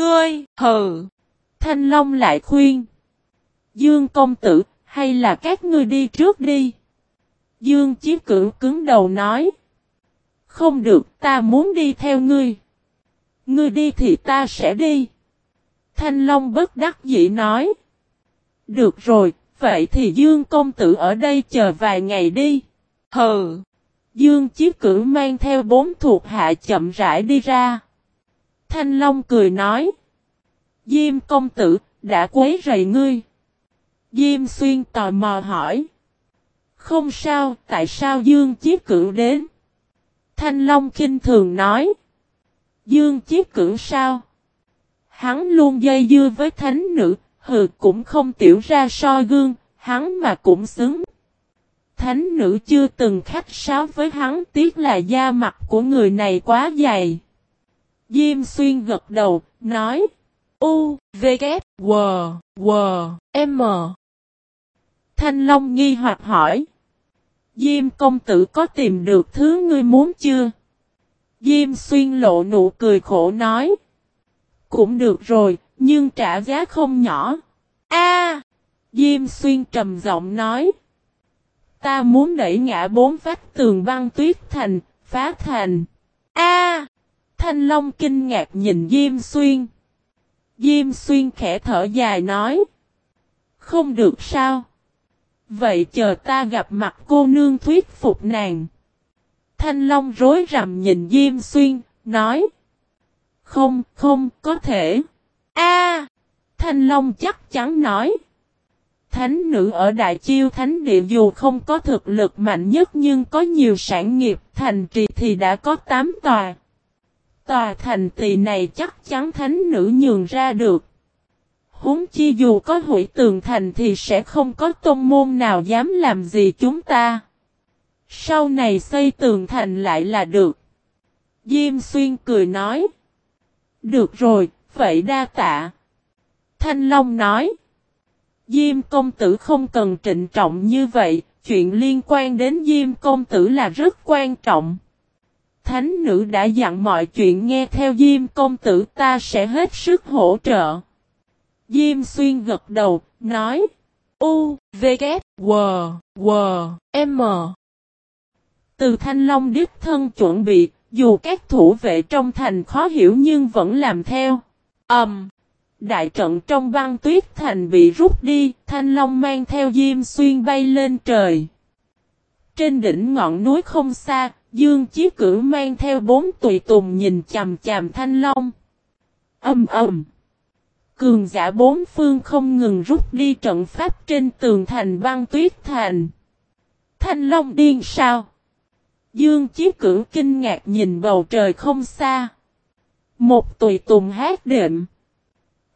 Ngươi, hừ. Thanh Long lại khuyên. Dương công tử, hay là các ngươi đi trước đi. Dương Chí Cửu cứng đầu nói. Không được, ta muốn đi theo ngươi. Ngươi đi thì ta sẽ đi. Thanh Long bất đắc dĩ nói. Được rồi, vậy thì Dương công tử ở đây chờ vài ngày đi. Hừ. Dương Chí Cửu mang theo bốn thuộc hạ chậm rãi đi ra. Thanh Long cười nói. Diêm công tử, đã quấy rầy ngươi. Diêm xuyên tò mò hỏi. Không sao, tại sao Dương Chiếc Cửu đến? Thanh Long kinh thường nói. Dương Chiếc Cửu sao? Hắn luôn dây dưa với thánh nữ, hừ cũng không tiểu ra so gương, hắn mà cũng xứng. Thánh nữ chưa từng khách sáo với hắn tiếc là da mặt của người này quá dày. Diêm xuyên gật đầu, nói. U, V, K, W, W, M. Thanh Long nghi hoặc hỏi. Diêm công tử có tìm được thứ ngươi muốn chưa? Diêm xuyên lộ nụ cười khổ nói. Cũng được rồi, nhưng trả giá không nhỏ. A! Diêm xuyên trầm giọng nói. Ta muốn đẩy ngã bốn vách tường băng tuyết thành, phá thành. A! Thanh Long kinh ngạc nhìn Diêm xuyên. Diêm xuyên khẽ thở dài nói. Không được sao? Vậy chờ ta gặp mặt cô nương thuyết phục nàng. Thanh Long rối rầm nhìn Diêm Xuyên, nói. Không, không, có thể. A, Thanh Long chắc chắn nói. Thánh nữ ở Đại Chiêu Thánh Địa dù không có thực lực mạnh nhất nhưng có nhiều sản nghiệp thành trì thì đã có 8 tòa. Tòa thành tỳ này chắc chắn thánh nữ nhường ra được. Huống chi dù có hủy tường thành thì sẽ không có tôn môn nào dám làm gì chúng ta. Sau này xây tường thành lại là được. Diêm xuyên cười nói. Được rồi, vậy đa tạ. Thanh Long nói. Diêm công tử không cần trịnh trọng như vậy, chuyện liên quan đến Diêm công tử là rất quan trọng. Thánh nữ đã dặn mọi chuyện nghe theo Diêm công tử ta sẽ hết sức hỗ trợ. Diêm xuyên gật đầu, nói. U, V, K, W, W, M. Từ Thanh Long đích thân chuẩn bị, dù các thủ vệ trong thành khó hiểu nhưng vẫn làm theo. Ẩm. Um, đại trận trong băng tuyết thành bị rút đi, Thanh Long mang theo Diêm Xuyên bay lên trời. Trên đỉnh ngọn núi không xa, Dương Chí Cử mang theo bốn tùy tùng nhìn chằm chằm Thanh Long. Âm ầm. Cường giả bốn phương không ngừng rút đi trận pháp trên tường thành băng tuyết thành. Thanh Long điên sao? Dương Chí Cửu kinh ngạc nhìn bầu trời không xa. Một tùy tùng hát đệm.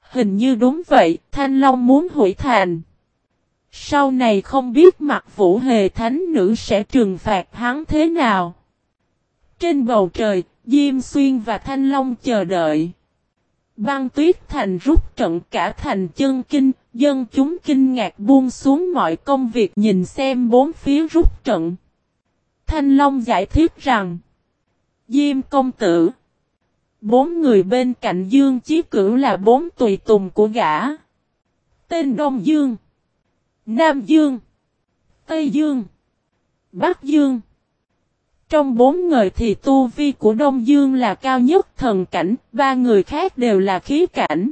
Hình như đúng vậy, Thanh Long muốn hủy thành. Sau này không biết mặt vũ hề thánh nữ sẽ trừng phạt hắn thế nào. Trên bầu trời, Diêm Xuyên và Thanh Long chờ đợi. Băng tuyết thành rút trận cả thành chân kinh, dân chúng kinh ngạc buông xuống mọi công việc nhìn xem bốn phía rút trận. Thanh Long giải thích rằng, Diêm công tử, bốn người bên cạnh Dương Chí Cửu là bốn tùy tùng của gã. Tên Đông Dương, Nam Dương, Tây Dương, Bắc Dương. Trong bốn người thì tu vi của Đông Dương là cao nhất thần cảnh, ba người khác đều là khí cảnh.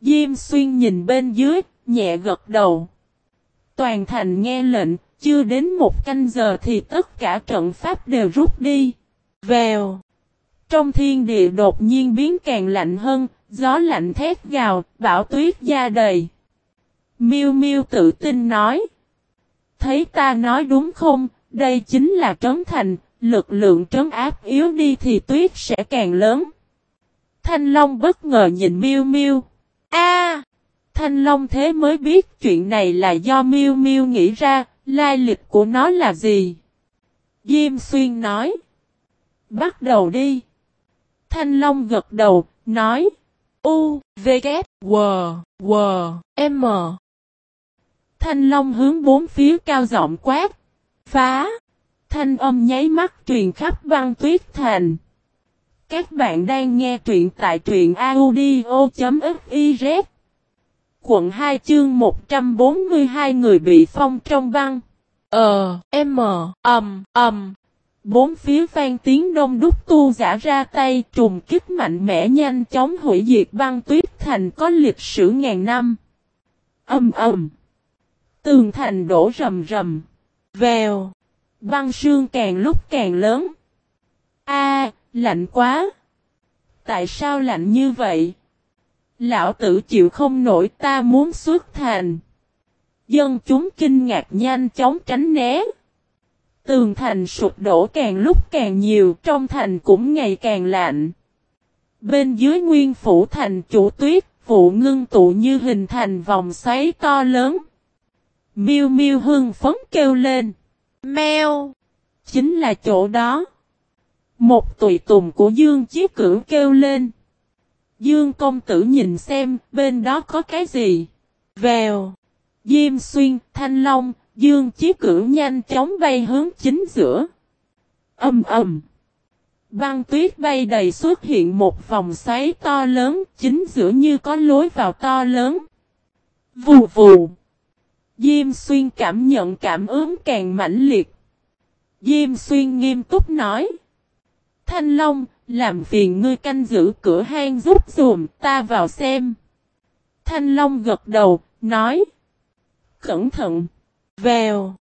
Diêm xuyên nhìn bên dưới, nhẹ gật đầu. Toàn thành nghe lệnh, chưa đến một canh giờ thì tất cả trận pháp đều rút đi. Vèo. Trong thiên địa đột nhiên biến càng lạnh hơn, gió lạnh thét gào, bão tuyết da đầy. Miêu Miêu tự tin nói. Thấy ta nói đúng không, đây chính là trấn thành, lực lượng trấn áp yếu đi thì tuyết sẽ càng lớn. Thanh Long bất ngờ nhìn Miêu Miêu. A! Thanh Long thế mới biết chuyện này là do Miêu Miêu nghĩ ra, lai lịch của nó là gì? Diêm Xuyên nói. Bắt đầu đi. Thanh Long gật đầu, nói. U, V, K, W, W, M. Thanh Long hướng bốn phía cao giọng quát. Phá! Thanh âm nháy mắt truyền khắp băng tuyết thành. Các bạn đang nghe truyện tại truyện audio.fiz Quận 2 chương 142 người bị phong trong băng. Ờ, M, ầm, ầm. Bốn phía vang tiếng đông đúc tu giả ra tay trùng kích mạnh mẽ nhanh chóng hủy diệt băng tuyết thành có lịch sử ngàn năm. Âm ầm. Tường thành đổ rầm rầm. Vèo. Băng sương càng lúc càng lớn. A, lạnh quá. Tại sao lạnh như vậy? Lão tử chịu không nổi ta muốn xuất thành. Dân chúng kinh ngạc nhanh chóng tránh né. Tường thành sụp đổ càng lúc càng nhiều, trong thành cũng ngày càng lạnh. Bên dưới nguyên phủ thành chủ tuyết, vụ ngưng tụ như hình thành vòng xoáy to lớn. Miêu miêu hưng phấn kêu lên. Mèo! Chính là chỗ đó. Một tùy tùng của Dương Chí Cửu kêu lên. Dương công tử nhìn xem, bên đó có cái gì? Vèo! Diêm xuyên, thanh long, Dương Chí Cửu nhanh chóng bay hướng chính giữa. Âm ầm! Băng tuyết bay đầy xuất hiện một vòng xoáy to lớn, chính giữa như có lối vào to lớn. Vù vù! Diêm xuyên cảm nhận cảm ứng càng mãnh liệt. Diêm xuyên nghiêm túc nói. Thanh Long, làm phiền ngươi canh giữ cửa hang giúp dùm ta vào xem. Thanh Long gật đầu, nói. Cẩn thận. Vèo.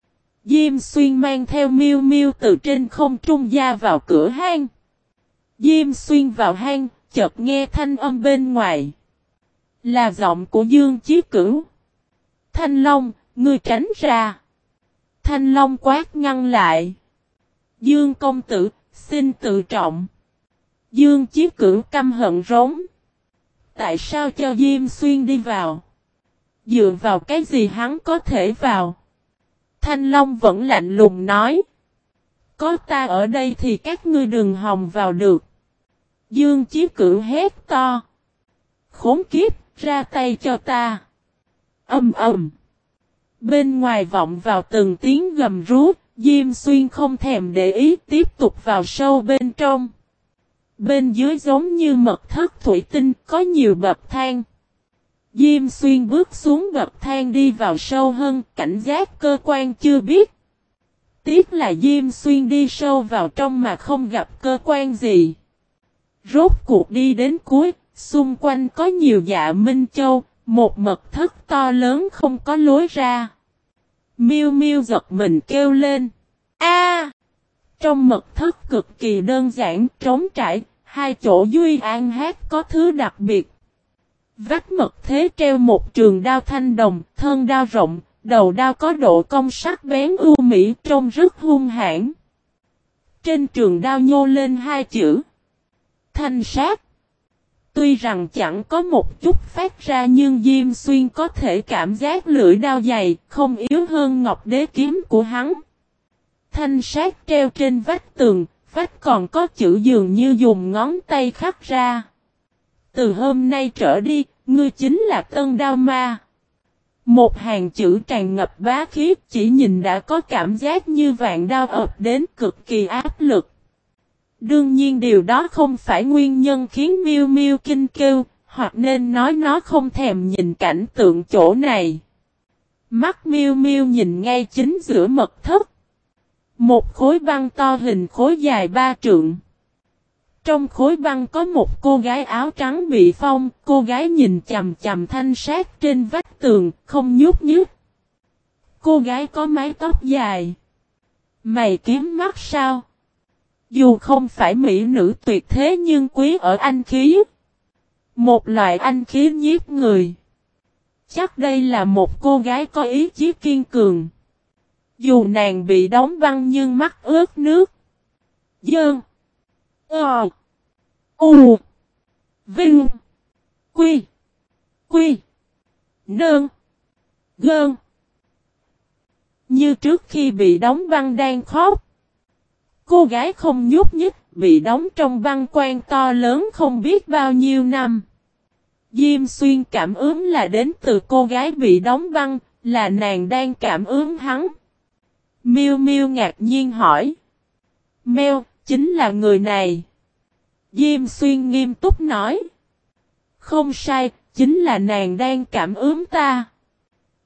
Diêm xuyên mang theo miêu miêu từ trên không trung ra vào cửa hang. Diêm xuyên vào hang, chợt nghe thanh âm bên ngoài. Là giọng của Dương Chí Cửu. Thanh Long, ngươi tránh ra. Thanh Long quát ngăn lại. Dương công tử, xin tự trọng. Dương chiếc cử căm hận rống. Tại sao cho Diêm Xuyên đi vào? Dựa vào cái gì hắn có thể vào? Thanh Long vẫn lạnh lùng nói. Có ta ở đây thì các ngươi đừng hòng vào được. Dương chiếc cử hét to. Khốn kiếp, ra tay cho ta. Âm ầm. Bên ngoài vọng vào từng tiếng gầm rú, Diêm Xuyên không thèm để ý tiếp tục vào sâu bên trong. Bên dưới giống như mật thất thủy tinh có nhiều bậc thang. Diêm Xuyên bước xuống bậc thang đi vào sâu hơn, cảnh giác cơ quan chưa biết. Tiếc là Diêm Xuyên đi sâu vào trong mà không gặp cơ quan gì. Rốt cuộc đi đến cuối, xung quanh có nhiều dạ Minh Châu, một mật thất to lớn không có lối ra. Miêu Miêu giật mình kêu lên. A! trong mật thất cực kỳ đơn giản, trống trải, hai chỗ Duy An hát có thứ đặc biệt. Vách mật thế treo một trường đao thanh đồng, thân đao rộng, đầu đao có độ công sắc bén ưu mỹ trông rất hung hãn. Trên trường đao nhô lên hai chữ. Thanh sát. Tuy rằng chẳng có một chút phát ra nhưng Diêm Xuyên có thể cảm giác lưỡi đao dày, không yếu hơn ngọc đế kiếm của hắn. Thanh sát treo trên vách tường, vách còn có chữ dường như dùng ngón tay khắc ra. Từ hôm nay trở đi, ngươi chính là tân đao ma. Một hàng chữ tràn ngập bá khí chỉ nhìn đã có cảm giác như vạn đao ập đến cực kỳ áp lực. Đương nhiên điều đó không phải nguyên nhân khiến miêu miêu kinh kêu, hoặc nên nói nó không thèm nhìn cảnh tượng chỗ này. Mắt miêu miêu nhìn ngay chính giữa mật thất. Một khối băng to hình khối dài ba trượng. Trong khối băng có một cô gái áo trắng bị phong, cô gái nhìn chầm chầm thanh sát trên vách tường, không nhút nhút. Cô gái có mái tóc dài. Mày kiếm mắt sao? Dù không phải mỹ nữ tuyệt thế nhưng quý ở anh khí. Một loại anh khí nhiếp người. Chắc đây là một cô gái có ý chí kiên cường. Dù nàng bị đóng băng nhưng mắt ướt nước. Dơn. Ờ. U. Vinh. Quy. Quy. Nơn. Gơn. Như trước khi bị đóng băng đang khóc. Cô gái không nhúc nhích, bị đóng trong băng quan to lớn không biết bao nhiêu năm. Diêm xuyên cảm ứng là đến từ cô gái bị đóng băng, là nàng đang cảm ứng hắn. Miêu Miêu ngạc nhiên hỏi. Mèo, chính là người này. Diêm xuyên nghiêm túc nói. Không sai, chính là nàng đang cảm ứng ta.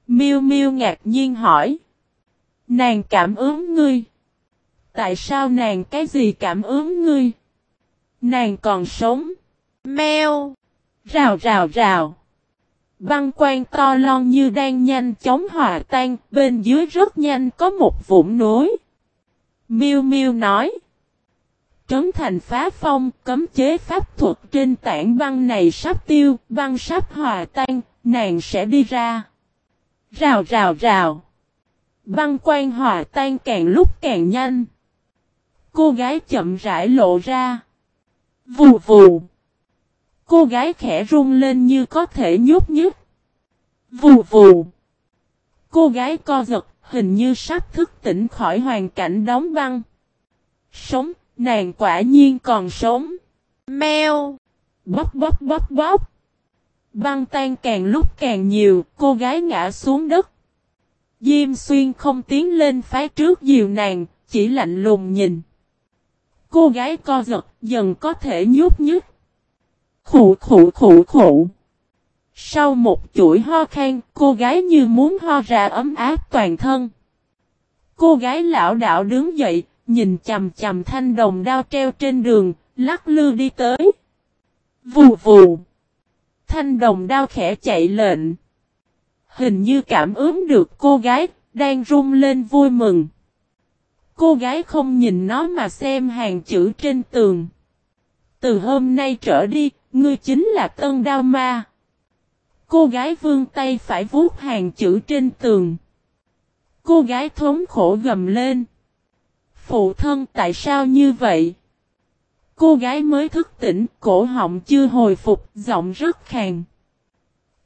Miêu Miêu ngạc nhiên hỏi. Nàng cảm ứng ngươi. Tại sao nàng cái gì cảm ứng ngươi? Nàng còn sống. meo Rào rào rào. Băng quan to lon như đang nhanh chóng hòa tan, bên dưới rất nhanh có một vũng núi. Miêu Miêu nói. Trấn thành phá phong, cấm chế pháp thuật trên tảng băng này sắp tiêu, băng sắp hòa tan, nàng sẽ đi ra. Rào rào rào. Băng quan hòa tan càng lúc càng nhanh. Cô gái chậm rãi lộ ra. Vù vù. Cô gái khẽ run lên như có thể nhúc nhích. Vù vù. Cô gái co giật, hình như sắp thức tỉnh khỏi hoàn cảnh đóng băng. Sống, nàng quả nhiên còn sống. Mèo. Bóp bóp bóp bóp. Băng tan càng lúc càng nhiều, cô gái ngã xuống đất. Diêm xuyên không tiến lên phái trước dìu nàng, chỉ lạnh lùng nhìn. Cô gái co giật, dần có thể nhút nhứt. khụ khụ khụ khụ. Sau một chuỗi ho khan, cô gái như muốn ho ra ấm áp toàn thân. Cô gái lão đạo đứng dậy, nhìn chầm chầm thanh đồng đao treo trên đường, lắc lư đi tới. Vù vù. Thanh đồng đao khẽ chạy lệnh. Hình như cảm ứng được cô gái, đang rung lên vui mừng. Cô gái không nhìn nó mà xem hàng chữ trên tường. Từ hôm nay trở đi, ngươi chính là tân đao ma. Cô gái vươn tay phải vuốt hàng chữ trên tường. Cô gái thống khổ gầm lên. Phụ thân tại sao như vậy? Cô gái mới thức tỉnh, cổ họng chưa hồi phục, giọng rất khàn.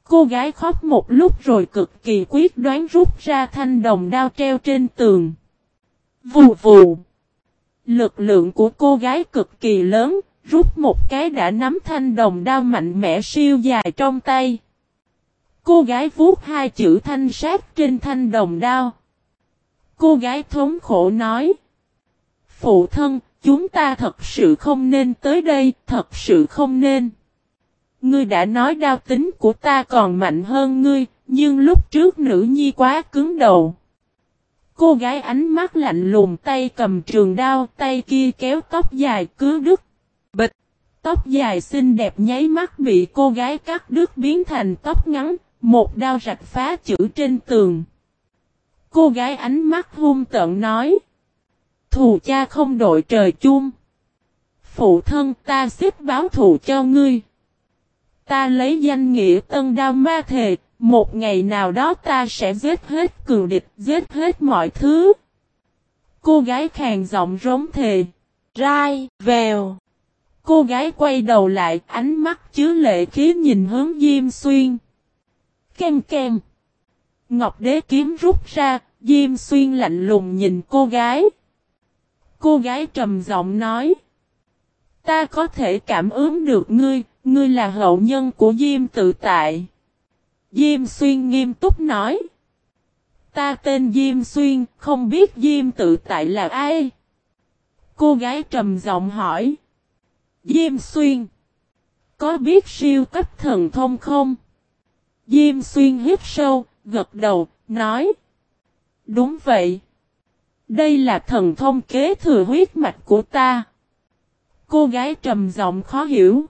Cô gái khóc một lúc rồi cực kỳ quyết đoán rút ra thanh đồng đao treo trên tường. Vù vù. Lực lượng của cô gái cực kỳ lớn, rút một cái đã nắm thanh đồng đao mạnh mẽ siêu dài trong tay. Cô gái vuốt hai chữ thanh sát trên thanh đồng đao. Cô gái thống khổ nói. Phụ thân, chúng ta thật sự không nên tới đây, thật sự không nên. Ngươi đã nói đao tính của ta còn mạnh hơn ngươi, nhưng lúc trước nữ nhi quá cứng đầu. Cô gái ánh mắt lạnh lùng tay cầm trường đao, tay kia kéo tóc dài cứ đứt. Bịch! Tóc dài xinh đẹp nháy mắt bị cô gái cắt đứt biến thành tóc ngắn, một đao rạch phá chữ trên tường. Cô gái ánh mắt hung tợn nói. Thù cha không đội trời chung. Phụ thân ta xếp báo thù cho ngươi. Ta lấy danh nghĩa tân đao ma thề, một ngày nào đó ta sẽ giết hết cựu địch, giết hết mọi thứ. Cô gái khàn giọng rống thề. Rai, vèo. Cô gái quay đầu lại, ánh mắt chứa lệ khí nhìn hướng Diêm Xuyên. Kem kem. Ngọc đế kiếm rút ra, Diêm Xuyên lạnh lùng nhìn cô gái. Cô gái trầm giọng nói. Ta có thể cảm ứng được ngươi, ngươi là hậu nhân của Diêm tự tại. Diêm Xuyên nghiêm túc nói. Ta tên Diêm Xuyên, không biết Diêm tự tại là ai? Cô gái trầm giọng hỏi. Diêm Xuyên. Có biết siêu cấp thần thông không? Diêm Xuyên hít sâu, gật đầu, nói. Đúng vậy. Đây là thần thông kế thừa huyết mạch của ta. Cô gái trầm giọng khó hiểu.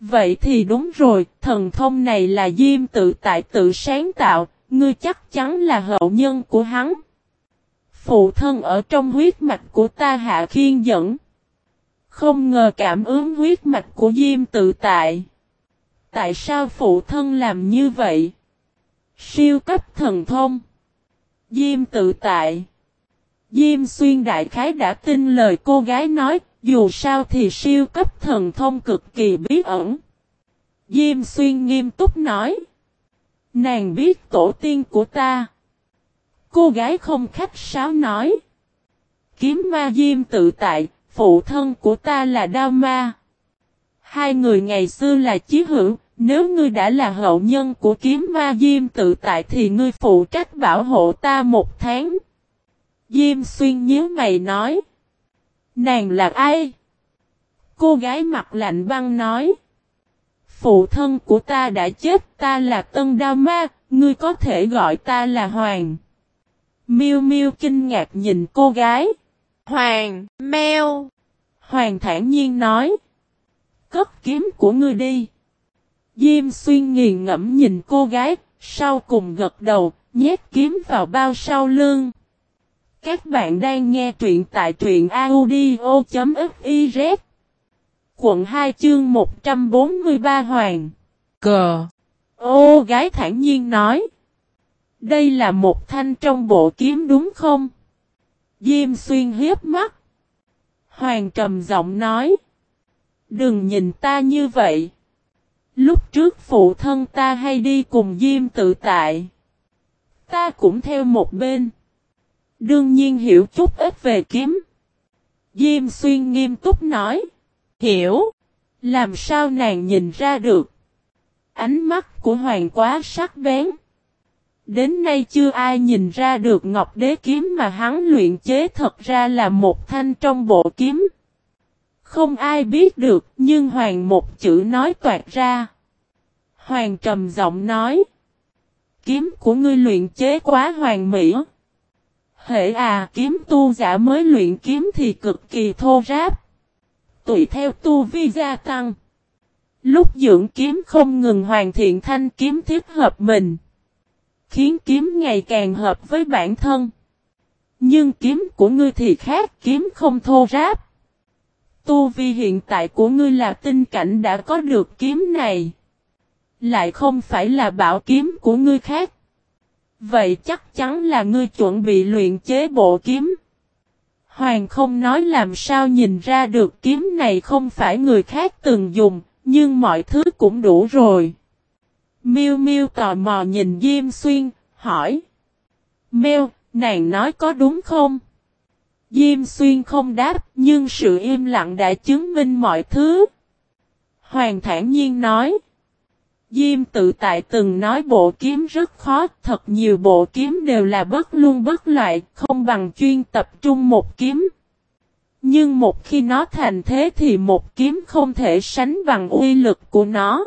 Vậy thì đúng rồi, thần thông này là Diêm tự tại tự sáng tạo, ngươi chắc chắn là hậu nhân của hắn. Phụ thân ở trong huyết mạch của ta hạ khiên dẫn. Không ngờ cảm ứng huyết mạch của Diêm tự tại. Tại sao phụ thân làm như vậy? Siêu cấp thần thông. Diêm tự tại. Diêm xuyên đại khái đã tin lời cô gái nói, dù sao thì siêu cấp thần thông cực kỳ bí ẩn. Diêm xuyên nghiêm túc nói. Nàng biết tổ tiên của ta. Cô gái không khách sáo nói. Kiếm ma Diêm tự tại, phụ thân của ta là Đao Ma. Hai người ngày xưa là chí hữu, nếu ngươi đã là hậu nhân của kiếm ma Diêm tự tại thì ngươi phụ trách bảo hộ ta một tháng. Diêm xuyên nhớ mày nói. Nàng là ai? Cô gái mặt lạnh băng nói. Phụ thân của ta đã chết, ta là Tân Đao Ma, ngươi có thể gọi ta là Hoàng. Miêu Miêu kinh ngạc nhìn cô gái. Hoàng, Mèo. Hoàng thản nhiên nói. Cất kiếm của ngươi đi. Diêm xuyên nghiền ngẫm nhìn cô gái, sau cùng gật đầu, nhét kiếm vào bao sau lưng. Các bạn đang nghe truyện tại truyện audio.fiz Quận 2 chương 143 Hoàng. Cờ Ô, gái thản nhiên nói. Đây là một thanh trong bộ kiếm đúng không? Diêm xuyên hiếp mắt. Hoàng trầm giọng nói. Đừng nhìn ta như vậy. Lúc trước phụ thân ta hay đi cùng Diêm tự tại. Ta cũng theo một bên. Đương nhiên hiểu chút ít về kiếm Diêm xuyên nghiêm túc nói Hiểu. Làm sao nàng nhìn ra được? Ánh mắt của hoàng quá sắc bén. Đến nay chưa ai nhìn ra được ngọc đế kiếm mà hắn luyện chế thật ra là một thanh trong bộ kiếm. Không ai biết được, nhưng hoàng một chữ nói toạt ra. Hoàng trầm giọng nói. Kiếm của ngươi luyện chế quá hoàng mỹ. Hệ à kiếm tu giả mới luyện kiếm thì cực kỳ thô ráp tùy theo tu vi gia tăng. Lúc dưỡng kiếm không ngừng hoàn thiện thanh kiếm thiết hợp mình. Khiến kiếm ngày càng hợp với bản thân. Nhưng kiếm của ngươi thì khác, kiếm không thô ráp. Tu vi hiện tại của ngươi là tinh cảnh đã có được kiếm này. Lại không phải là bảo kiếm của ngươi khác. Vậy chắc chắn là ngươi chuẩn bị luyện chế bộ kiếm. Hoàng không nói làm sao nhìn ra được kiếm này không phải người khác từng dùng, nhưng mọi thứ cũng đủ rồi. Miêu Miêu tò mò nhìn Diêm Xuyên, hỏi. Mèo, nàng nói có đúng không? Diêm Xuyên không đáp, nhưng sự im lặng đã chứng minh mọi thứ. Hoàng thản nhiên nói. Diêm tự tại từng nói bộ kiếm rất khó, thật nhiều bộ kiếm đều là bất luôn bất loại, không bằng chuyên tập trung một kiếm. Nhưng một khi nó thành thế thì một kiếm không thể sánh bằng uy lực của nó.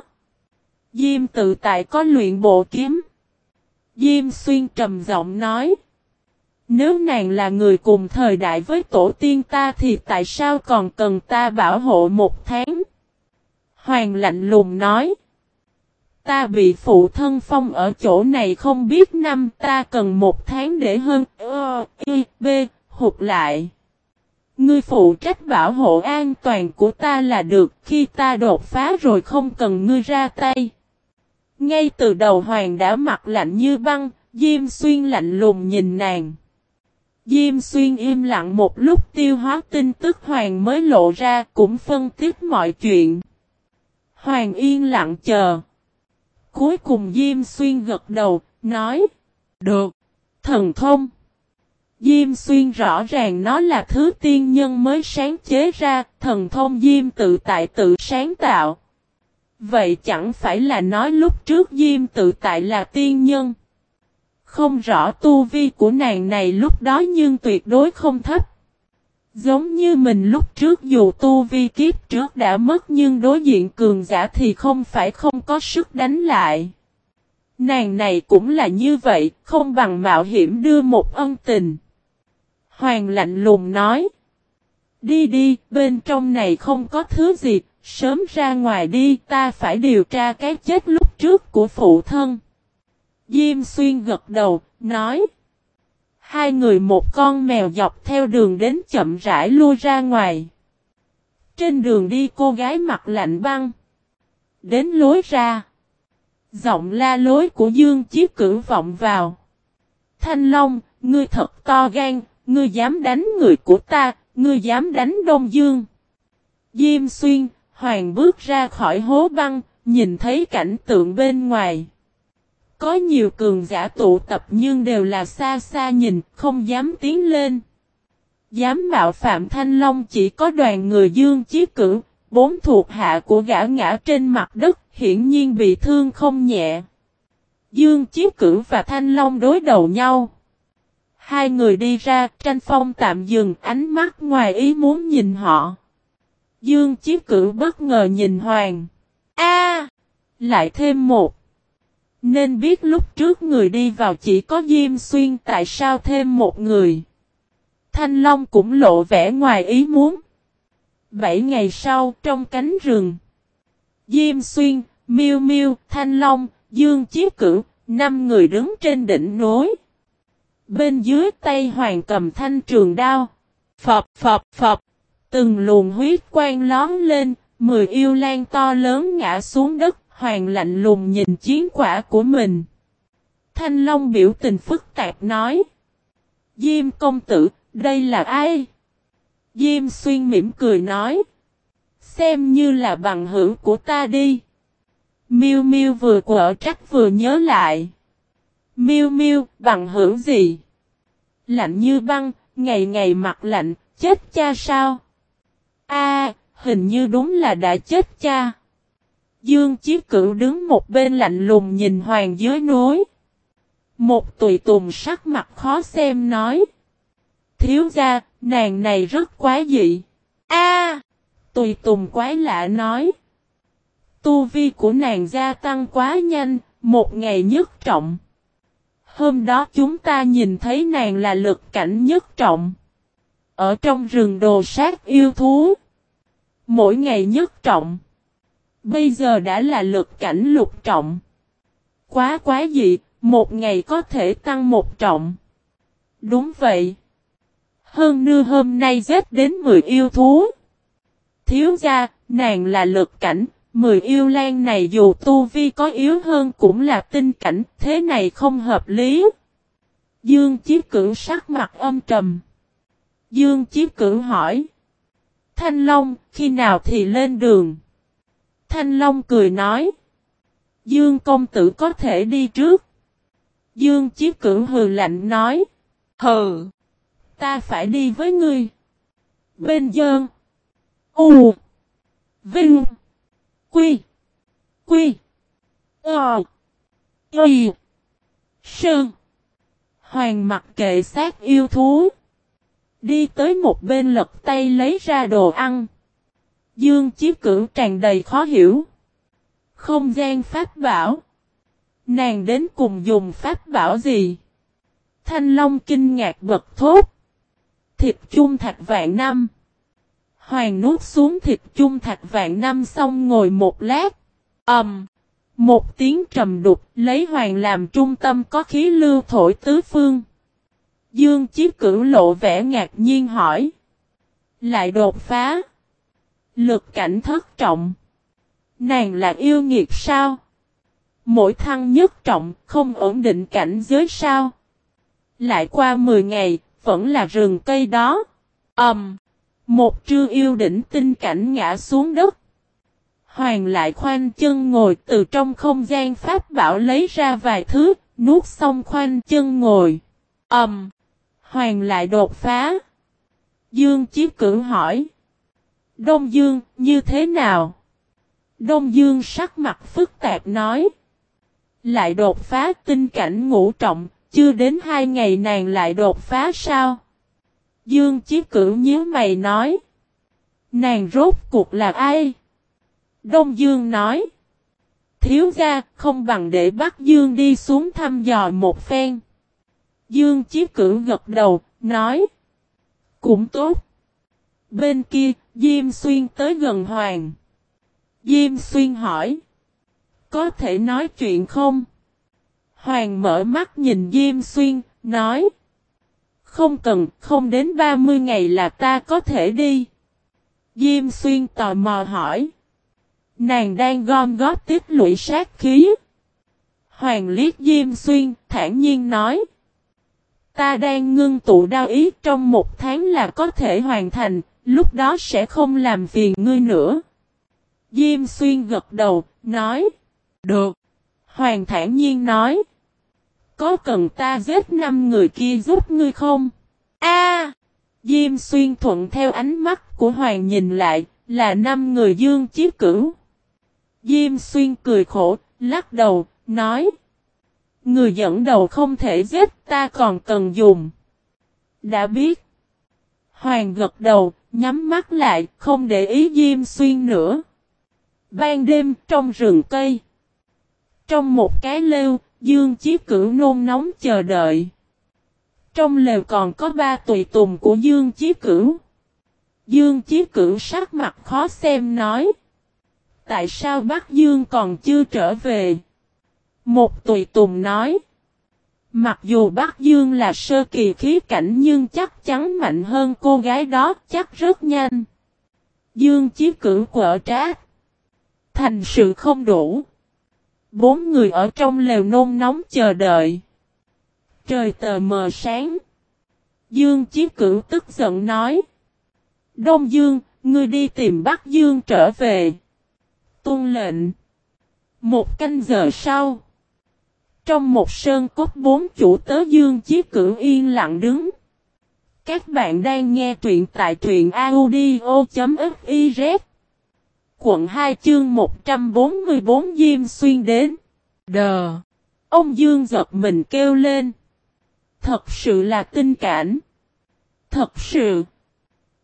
Diêm tự tại có luyện bộ kiếm. Diêm xuyên trầm giọng nói. Nếu nàng là người cùng thời đại với tổ tiên ta thì tại sao còn cần ta bảo hộ một tháng? Hoàng lạnh lùng nói. Ta bị phụ thân phong ở chỗ này không biết năm ta cần một tháng để hơn ơ, y, b, hụt lại. Ngươi phụ trách bảo hộ an toàn của ta là được khi ta đột phá rồi không cần ngươi ra tay. Ngay từ đầu hoàng đã mặt lạnh như băng, Diêm Xuyên lạnh lùng nhìn nàng. Diêm Xuyên im lặng một lúc tiêu hóa tin tức hoàng mới lộ ra cũng phân tích mọi chuyện. Hoàng yên lặng chờ. Cuối cùng Diêm Xuyên gật đầu, nói. Được. Thần thông. Diêm Xuyên rõ ràng nó là thứ tiên nhân mới sáng chế ra, thần thông Diêm tự tại tự sáng tạo. Vậy chẳng phải là nói lúc trước Diêm tự tại là tiên nhân. Không rõ tu vi của nàng này lúc đó nhưng tuyệt đối không thấp. Giống như mình lúc trước dù tu vi kiếp trước đã mất nhưng đối diện cường giả thì không phải không có sức đánh lại. Nàng này cũng là như vậy, không bằng mạo hiểm đưa một ân tình. Hoàng lạnh lùng nói. Đi đi, bên trong này không có thứ gì, sớm ra ngoài đi, ta phải điều tra cái chết lúc trước của phụ thân. Diêm xuyên gật đầu, nói. Hai người một con mèo dọc theo đường đến chậm rãi lui ra ngoài. Trên đường đi cô gái mặt lạnh băng. Đến lối ra. Giọng la lối của Dương Chiếc cử vọng vào. Thanh Long, ngươi thật to gan, ngươi dám đánh người của ta, ngươi dám đánh Đông Dương. Diêm xuyên, hoàng bước ra khỏi hố băng, nhìn thấy cảnh tượng bên ngoài. Có nhiều cường giả tụ tập nhưng đều là xa xa nhìn, không dám tiến lên. Dám mạo phạm Thanh Long chỉ có đoàn người Dương Chí Cử, bốn thuộc hạ của gã ngã trên mặt đất, hiển nhiên bị thương không nhẹ. Dương Chí Cử và Thanh Long đối đầu nhau. Hai người đi ra, tranh phong tạm dừng, ánh mắt ngoài ý muốn nhìn họ. Dương Chí Cửu bất ngờ nhìn Hoàng. A, lại thêm một. Nên biết lúc trước người đi vào chỉ có Diêm Xuyên tại sao thêm một người. Thanh Long cũng lộ vẻ ngoài ý muốn. Bảy ngày sau trong cánh rừng. Diêm Xuyên, Miêu Miêu, Thanh Long, Dương Chí Cửu, năm người đứng trên đỉnh núi. Bên dưới tay hoàng cầm thanh trường đao. Phập phập phập. Từng luồng huyết quang lón lên, mười yêu lan to lớn ngã xuống đất, hoàng lạnh lùng nhìn chiến quả của mình. Thanh Long biểu tình phức tạp nói. Diêm công tử, đây là ai? Diêm xuyên mỉm cười nói. Xem như là bằng hữu của ta đi. Miu Miu vừa quở trách vừa nhớ lại. Miu Miu, bằng hữu gì? Lạnh như băng, ngày ngày mặt lạnh, chết cha sao? A, hình như đúng là đã chết cha. Dương Chí Cửu đứng một bên lạnh lùng nhìn hoàng dưới núi. Một tùy tùng sắc mặt khó xem nói. Thiếu gia, nàng này rất quá dị. A, tùy tùng quái lạ nói. Tu vi của nàng gia tăng quá nhanh, một ngày nhất trọng. Hôm đó chúng ta nhìn thấy nàng là lực cảnh nhất trọng. Ở trong rừng đồ sát yêu thú. Mỗi ngày nhất trọng. Bây giờ đã là lực cảnh lục trọng. Quá quá dị, một ngày có thể tăng một trọng. Đúng vậy. Hơn nưa hôm nay giết đến 10 yêu thú. Thiếu gia, nàng là lực cảnh, Mười yêu lan này dù tu vi có yếu hơn cũng là tinh cảnh, thế này không hợp lý. Dương Chí Cửu sắc mặt âm trầm. Dương Chí Cửu hỏi. Thanh Long, khi nào thì lên đường? Thanh Long cười nói. Dương công tử có thể đi trước. Dương Chí Cửu hừ lạnh nói. Hừ, ta phải đi với ngươi. Bên dơn. U. Vinh. Quy. Quy. Ờ. Y. Sơn. Hoàng mặt kệ sát yêu thú. Đi tới một bên lật tay lấy ra đồ ăn. Dương Chí cửu tràn đầy khó hiểu. Không gian pháp bảo. Nàng đến cùng dùng pháp bảo gì? Thanh Long kinh ngạc bật thốt. Thịt chung thạch vạn năm. Hoàng nuốt xuống thịt chung thạch vạn năm xong ngồi một lát. ầm, um, Một tiếng trầm đục lấy hoàng làm trung tâm có khí lưu thổi tứ phương. Dương Chí Cửu lộ vẻ ngạc nhiên hỏi. Lại đột phá. Lực cảnh thất trọng. Nàng là yêu nghiệt sao? Mỗi thăng nhất trọng không ổn định cảnh giới sao? Lại qua 10 ngày, vẫn là rừng cây đó. ầm, um, một trư yêu đỉnh tinh cảnh ngã xuống đất. Hoàng lại khoanh chân ngồi từ trong không gian pháp bảo lấy ra vài thứ, nuốt xong khoanh chân ngồi. Ẩm. Um, Hoàng lại đột phá. Dương Chí Cử hỏi. Đông Dương, như thế nào? Đông Dương sắc mặt phức tạp nói. Lại đột phá tinh cảnh ngũ trọng, chưa đến hai ngày nàng lại đột phá sao? Dương Chí Cửu nhíu mày nói. Nàng rốt cuộc là ai? Đông Dương nói. Thiếu gia không bằng để bắt Dương đi xuống thăm dò một phen. Dương Chí Cửu gật đầu, nói. Cũng tốt. Bên kia, Diêm Xuyên tới gần Hoàng. Diêm Xuyên hỏi. Có thể nói chuyện không? Hoàng mở mắt nhìn Diêm Xuyên, nói. Không cần, không đến 30 ngày là ta có thể đi. Diêm xuyên tò mò hỏi. Nàng đang gom góp tiếp lũy sát khí. Hoàng liếc Diêm xuyên, thản nhiên nói. Ta đang ngưng tụ đao ý trong một tháng là có thể hoàn thành, lúc đó sẽ không làm phiền ngươi nữa. Diêm xuyên gật đầu, nói. Được. Hoàng thản nhiên nói. Có cần ta giết năm người kia giúp ngươi không? A! Diêm xuyên thuận theo ánh mắt của Hoàng nhìn lại, là năm người dương chiếc cửu. Diêm xuyên cười khổ, lắc đầu, nói. Người dẫn đầu không thể giết ta còn cần dùng. Đã biết. Hoàng gật đầu, nhắm mắt lại, không để ý Diêm Xuyên nữa. Ban đêm, trong rừng cây. Trong một cái lêu, Dương Chí Cửu nôn nóng chờ đợi. Trong lều còn có ba tùy tùng của Dương Chí Cửu. Dương Chí Cửu sắc mặt khó xem nói. Tại sao Bắc Dương còn chưa trở về? Một tùy tùng nói. Mặc dù Bắc Dương là sơ kỳ khí cảnh nhưng chắc chắn mạnh hơn cô gái đó chắc rất nhanh. Dương Chí Cửu quở trát. Thành sự không đủ. Bốn người ở trong lều nôn nóng chờ đợi. Trời tờ mờ sáng. Dương Chí Cửu tức giận nói. Đông Dương, ngươi đi tìm Bắc Dương trở về. Tôn lệnh. Một canh giờ sau. Trong một sơn cốt bốn chủ tớ Dương Chí Cửu yên lặng đứng. Các bạn đang nghe truyện tại truyện audio.fiz Quận 2 chương 144 Diêm Xuyên đến. Đờ. Ông Dương giật mình kêu lên. Thật sự là tinh cảnh. Thật sự.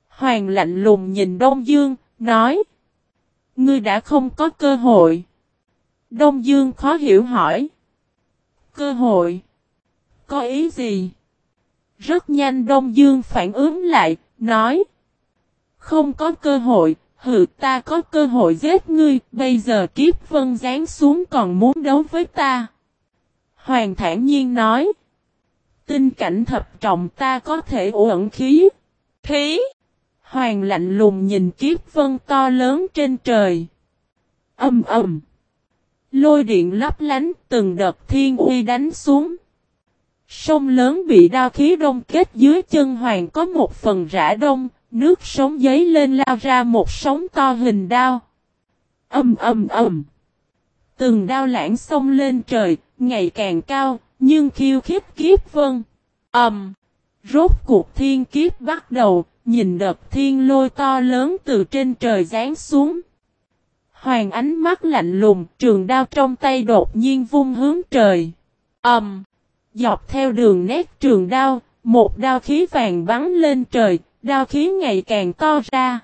Hoàng lạnh lùng nhìn Đông Dương, nói. Ngươi đã không có cơ hội. Đông Dương khó hiểu hỏi. Cơ hội? Có ý gì? Rất nhanh Đông Dương phản ứng lại, nói. Không có cơ hội, hừ ta có cơ hội giết ngươi, bây giờ kiếp vân rán xuống còn muốn đấu với ta. Hoàng thản nhiên nói. Tinh cảnh thập trọng ta có thể ẩn khí. Khí. Hoàng lạnh lùng nhìn kiếp vân to lớn trên trời. Âm ầm. Lôi điện lấp lánh từng đợt thiên uy đánh xuống. Sông lớn bị đao khí đông kết dưới chân hoàng có một phần rã đông, nước sóng giấy lên lao ra một sóng to hình đao. Âm âm âm. Từng đao lãng sông lên trời, ngày càng cao, nhưng khiêu khiếp kiếp vân. Ầm. Rốt cuộc thiên kiếp bắt đầu, nhìn đợt thiên lôi to lớn từ trên trời giáng xuống. Hoàng ánh mắt lạnh lùng, trường đao trong tay đột nhiên vung hướng trời. Ầm. Um, dọc theo đường nét trường đao, một đao khí vàng bắn lên trời, đao khí ngày càng to ra.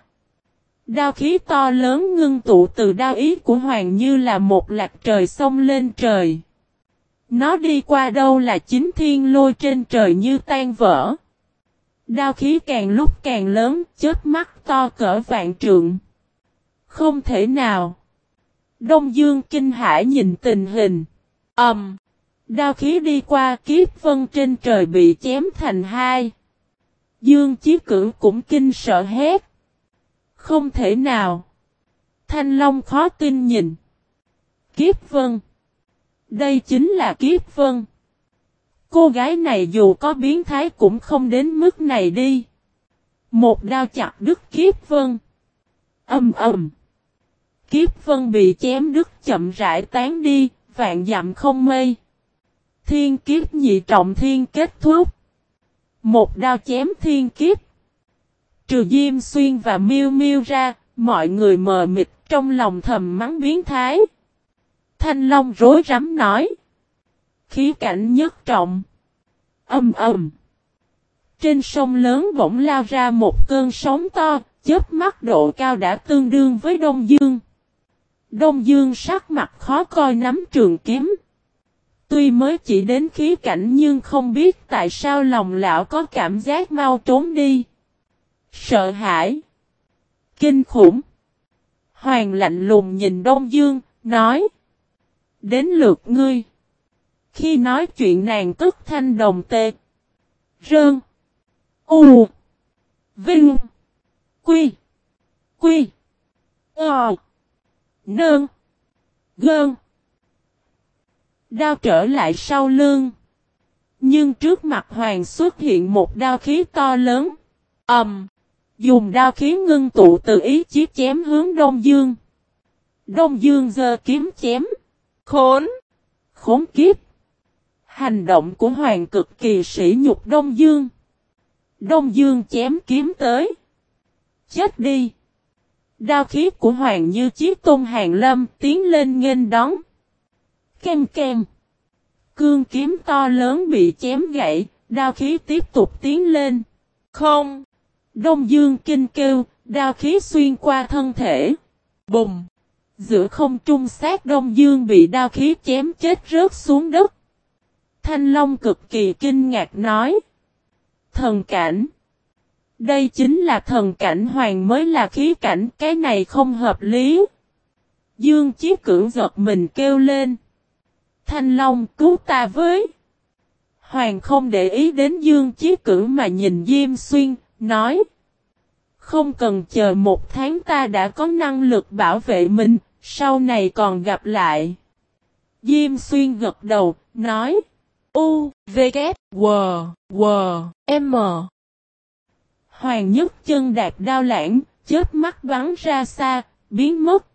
Đao khí to lớn ngưng tụ từ đao ý của Hoàng như là một lạc trời sông lên trời. Nó đi qua đâu là chính thiên lôi trên trời như tan vỡ. Đao khí càng lúc càng lớn, chết mắt to cỡ vạn trượng. Không thể nào. Đông Dương kinh hãi nhìn tình hình. Ầm. Um, đao khí đi qua kiếp vân trên trời bị chém thành hai. Dương Chí Cử cũng kinh sợ hét. Không thể nào. Thanh Long khó tin nhìn. Kiếp vân. Đây chính là kiếp vân. Cô gái này dù có biến thái cũng không đến mức này đi. Một đao chặt đứt kiếp vân. Âm ầm. Kiếp vân bị chém đứt chậm rãi tán đi, vạn dặm không mây. Thiên kiếp nhị trọng thiên kết thúc. Một đao chém thiên kiếp. Trừ Diêm Xuyên và Miêu Miêu ra, mọi người mờ mịt trong lòng thầm mắng biến thái. Thanh Long rối rắm nói. Khí cảnh nhất trọng. Âm ầm. Trên sông lớn bỗng lao ra một cơn sóng to, chớp mắt độ cao đã tương đương với Đông Dương. Đông Dương sắc mặt khó coi nắm trường kiếm. Tuy mới chỉ đến khí cảnh nhưng không biết tại sao lòng lão có cảm giác mau trốn đi. Sợ hãi. Kinh khủng. Hoàng lạnh lùng nhìn Đông Dương, nói. Đến lượt ngươi. Khi nói chuyện nàng tức thanh đồng tê. Rơn. U. Vinh. Quy. Quy. Ờ. Nơn. Gơn. Đao trở lại sau lưng. Nhưng trước mặt hoàng xuất hiện một đao khí to lớn. Ẩm. Um, dùng đao khí ngưng tụ từ ý chí chém hướng Đông Dương. Đông Dương giơ kiếm chém. Khốn. Khốn kiếp. Hành động của hoàng cực kỳ sĩ nhục Đông Dương. Đông Dương chém kiếm tới. Chết đi. Đao khí của hoàng như chiếc tôn hàng lâm tiến lên nghênh đón. Kem kem. Cương kiếm to lớn bị chém gãy, đao khí tiếp tục tiến lên. Không. Đông Dương kinh kêu, đao khí xuyên qua thân thể. Bùng! Giữa không trung sát Đông Dương bị đao khí chém chết rớt xuống đất. Thanh Long cực kỳ kinh ngạc nói. Thần cảnh! Đây chính là thần cảnh hoàng mới là khí cảnh, cái này không hợp lý. Dương Chí Cửu giật mình kêu lên. Thanh Long cứu ta với. Hoàng không để ý đến Dương Chí Cửu mà nhìn Diêm Xuyên, nói. Không cần chờ một tháng ta đã có năng lực bảo vệ mình, sau này còn gặp lại. Diêm Xuyên gật đầu, nói. U, V, K, W, W, M. Hoàng nhất chân đạp đao lãng, chết mắt bắn ra xa, biến mất.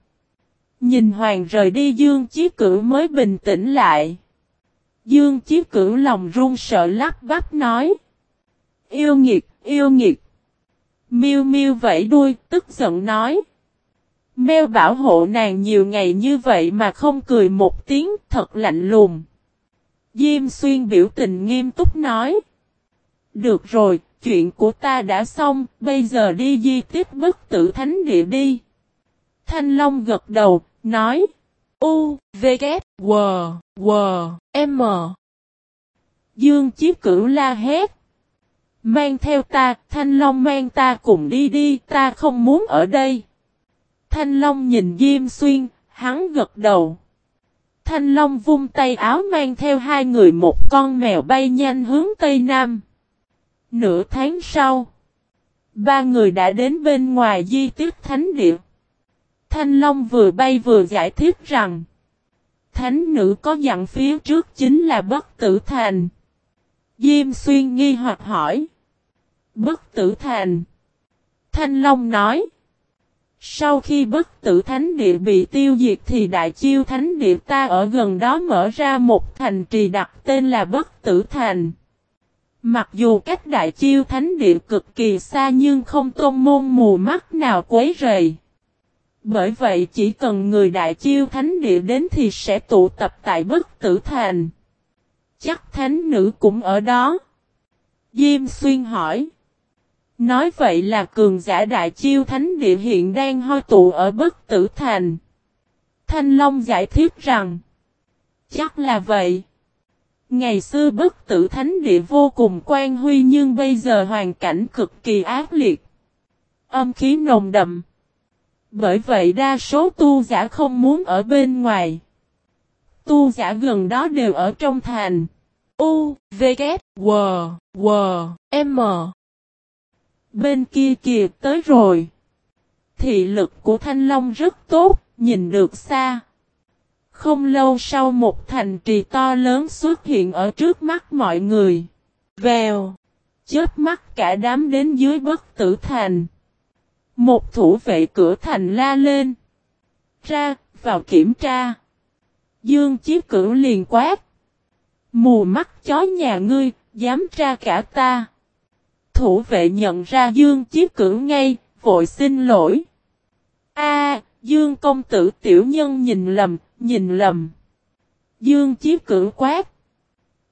Nhìn Hoàng rời đi Dương Chí Cửu mới bình tĩnh lại. Dương Chí Cửu lòng run sợ lắp bắp nói. Yêu nghiệt, yêu nghiệt. Miêu miêu vẫy đuôi, tức giận nói. Mèo bảo hộ nàng nhiều ngày như vậy mà không cười một tiếng, thật lạnh lùng. Diêm xuyên biểu tình nghiêm túc nói. Được rồi, chuyện của ta đã xong, bây giờ đi di tiếp bất tử thánh địa đi. Thanh Long gật đầu, nói. U, V, K, W, W, M. Dương Chiếc Cửu la hét. Mang theo ta, Thanh Long mang ta cùng đi đi, ta không muốn ở đây. Thanh Long nhìn Diêm Xuyên, hắn gật đầu. Thanh Long vung tay áo mang theo hai người một con mèo bay nhanh hướng Tây Nam. Nửa tháng sau, ba người đã đến bên ngoài di tích thánh địa. Thanh Long vừa bay vừa giải thích rằng, thánh nữ có dặn phía trước chính là bất tử thành. Diêm xuyên nghi hoặc hỏi. Bất tử thành. Thanh Long nói. Sau khi bất tử thánh địa bị tiêu diệt thì đại chiêu thánh địa ta ở gần đó mở ra một thành trì đặt tên là bất tử thành. Mặc dù cách đại chiêu thánh địa cực kỳ xa nhưng không tôn môn mù mắt nào quấy rầy. Bởi vậy chỉ cần người đại chiêu thánh địa đến thì sẽ tụ tập tại bất tử thành. Chắc thánh nữ cũng ở đó. Diêm xuyên hỏi. Nói vậy là cường giả đại chiêu thánh địa hiện đang hoi tụ ở bất tử thành. Thanh Long giải thích rằng. Chắc là vậy. Ngày xưa bất tử thánh địa vô cùng quan huy nhưng bây giờ hoàn cảnh cực kỳ ác liệt. Âm khí nồng đậm. Bởi vậy đa số tu giả không muốn ở bên ngoài. Tu giả gần đó đều ở trong thành. U, V, K, W, W, M. Bên kia kìa tới rồi. Thị lực của Thanh Long rất tốt, nhìn được xa. Không lâu sau một thành trì to lớn xuất hiện ở trước mắt mọi người. Vèo. Chết mắt cả đám đến dưới bất tử thành. Một thủ vệ cửa thành la lên. Ra, vào kiểm tra. Dương chí Cửu liền quát. Mù mắt chó nhà ngươi, dám tra cả ta. Thủ vệ nhận ra Dương chí Cửu ngay, vội xin lỗi. A, Dương công tử tiểu nhân nhìn lầm, nhìn lầm. Dương chí Cửu quát.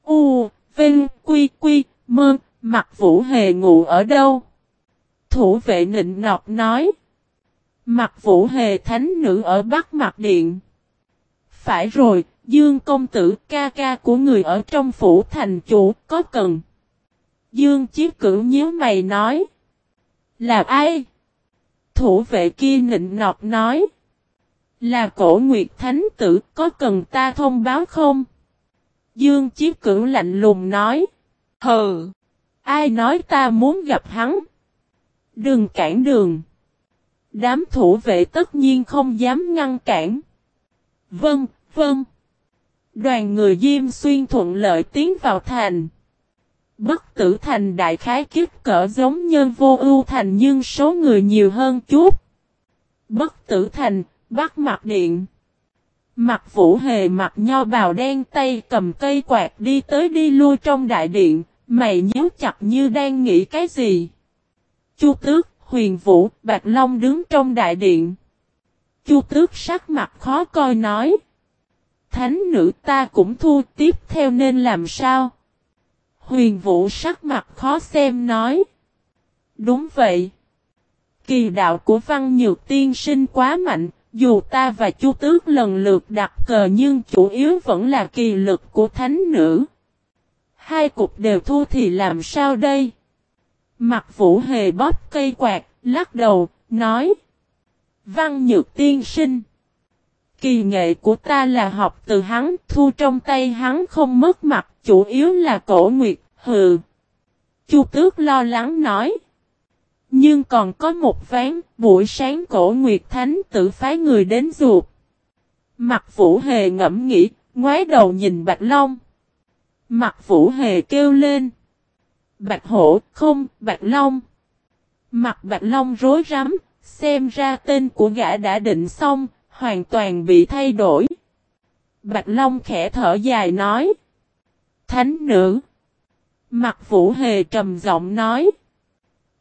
U, Vinh, Quy, Quy, Mơ, mặt vũ hề ngủ ở đâu? Thủ vệ nịnh nọt nói. Mặt vũ hề thánh nữ ở Bắc Mặt Điện. Phải rồi, Dương công tử ca ca của người ở trong phủ thành chủ có cần. Dương chí cửu nhíu mày nói. Là ai? Thủ vệ kia nịnh nọt nói. Là cổ nguyệt thánh tử có cần ta thông báo không? Dương Chí cửu lạnh lùng nói. Hừ! Ai nói ta muốn gặp hắn? Đừng cản đường. Đám thủ vệ tất nhiên không dám ngăn cản. Vâng, vâng. Đoàn người Diêm Xuyên thuận lợi tiến vào thành. Bất tử thành đại khái kiếp cỡ giống như vô ưu thành nhưng số người nhiều hơn chút. Bất tử thành, bắt mặt điện. Mặt vũ hề mặt nho bào đen tay cầm cây quạt đi tới đi lui trong đại điện, mày nhíu chặt như đang nghĩ cái gì. Chu tước, huyền vũ, bạc long đứng trong đại điện. Chu tước sắc mặt khó coi nói. Thánh nữ ta cũng thu tiếp theo nên làm sao? Huyền vũ sắc mặt khó xem nói. Đúng vậy. Kỳ đạo của văn nhược tiên sinh quá mạnh, dù ta và chu tước lần lượt đặt cờ nhưng chủ yếu vẫn là kỳ lực của thánh nữ. Hai cục đều thua thì làm sao đây? Mặt vũ hề bóp cây quạt, lắc đầu, nói. Văn nhược tiên sinh. Kỳ nghệ của ta là học từ hắn, thu trong tay hắn không mất mặt, chủ yếu là cổ nguyệt, hừ. Chu tước lo lắng nói. Nhưng còn có một ván, buổi sáng cổ nguyệt thánh tự phái người đến ruột. Mặt vũ hề ngẫm nghĩ, ngoái đầu nhìn Bạch Long. Mặt vũ hề kêu lên. Bạch hổ, không, Bạch Long. Mặt Bạch Long rối rắm, xem ra tên của gã đã định xong, hoàn toàn bị thay đổi. Bạch Long khẽ thở dài nói. Thánh nữ. Mặt vũ hề trầm giọng nói.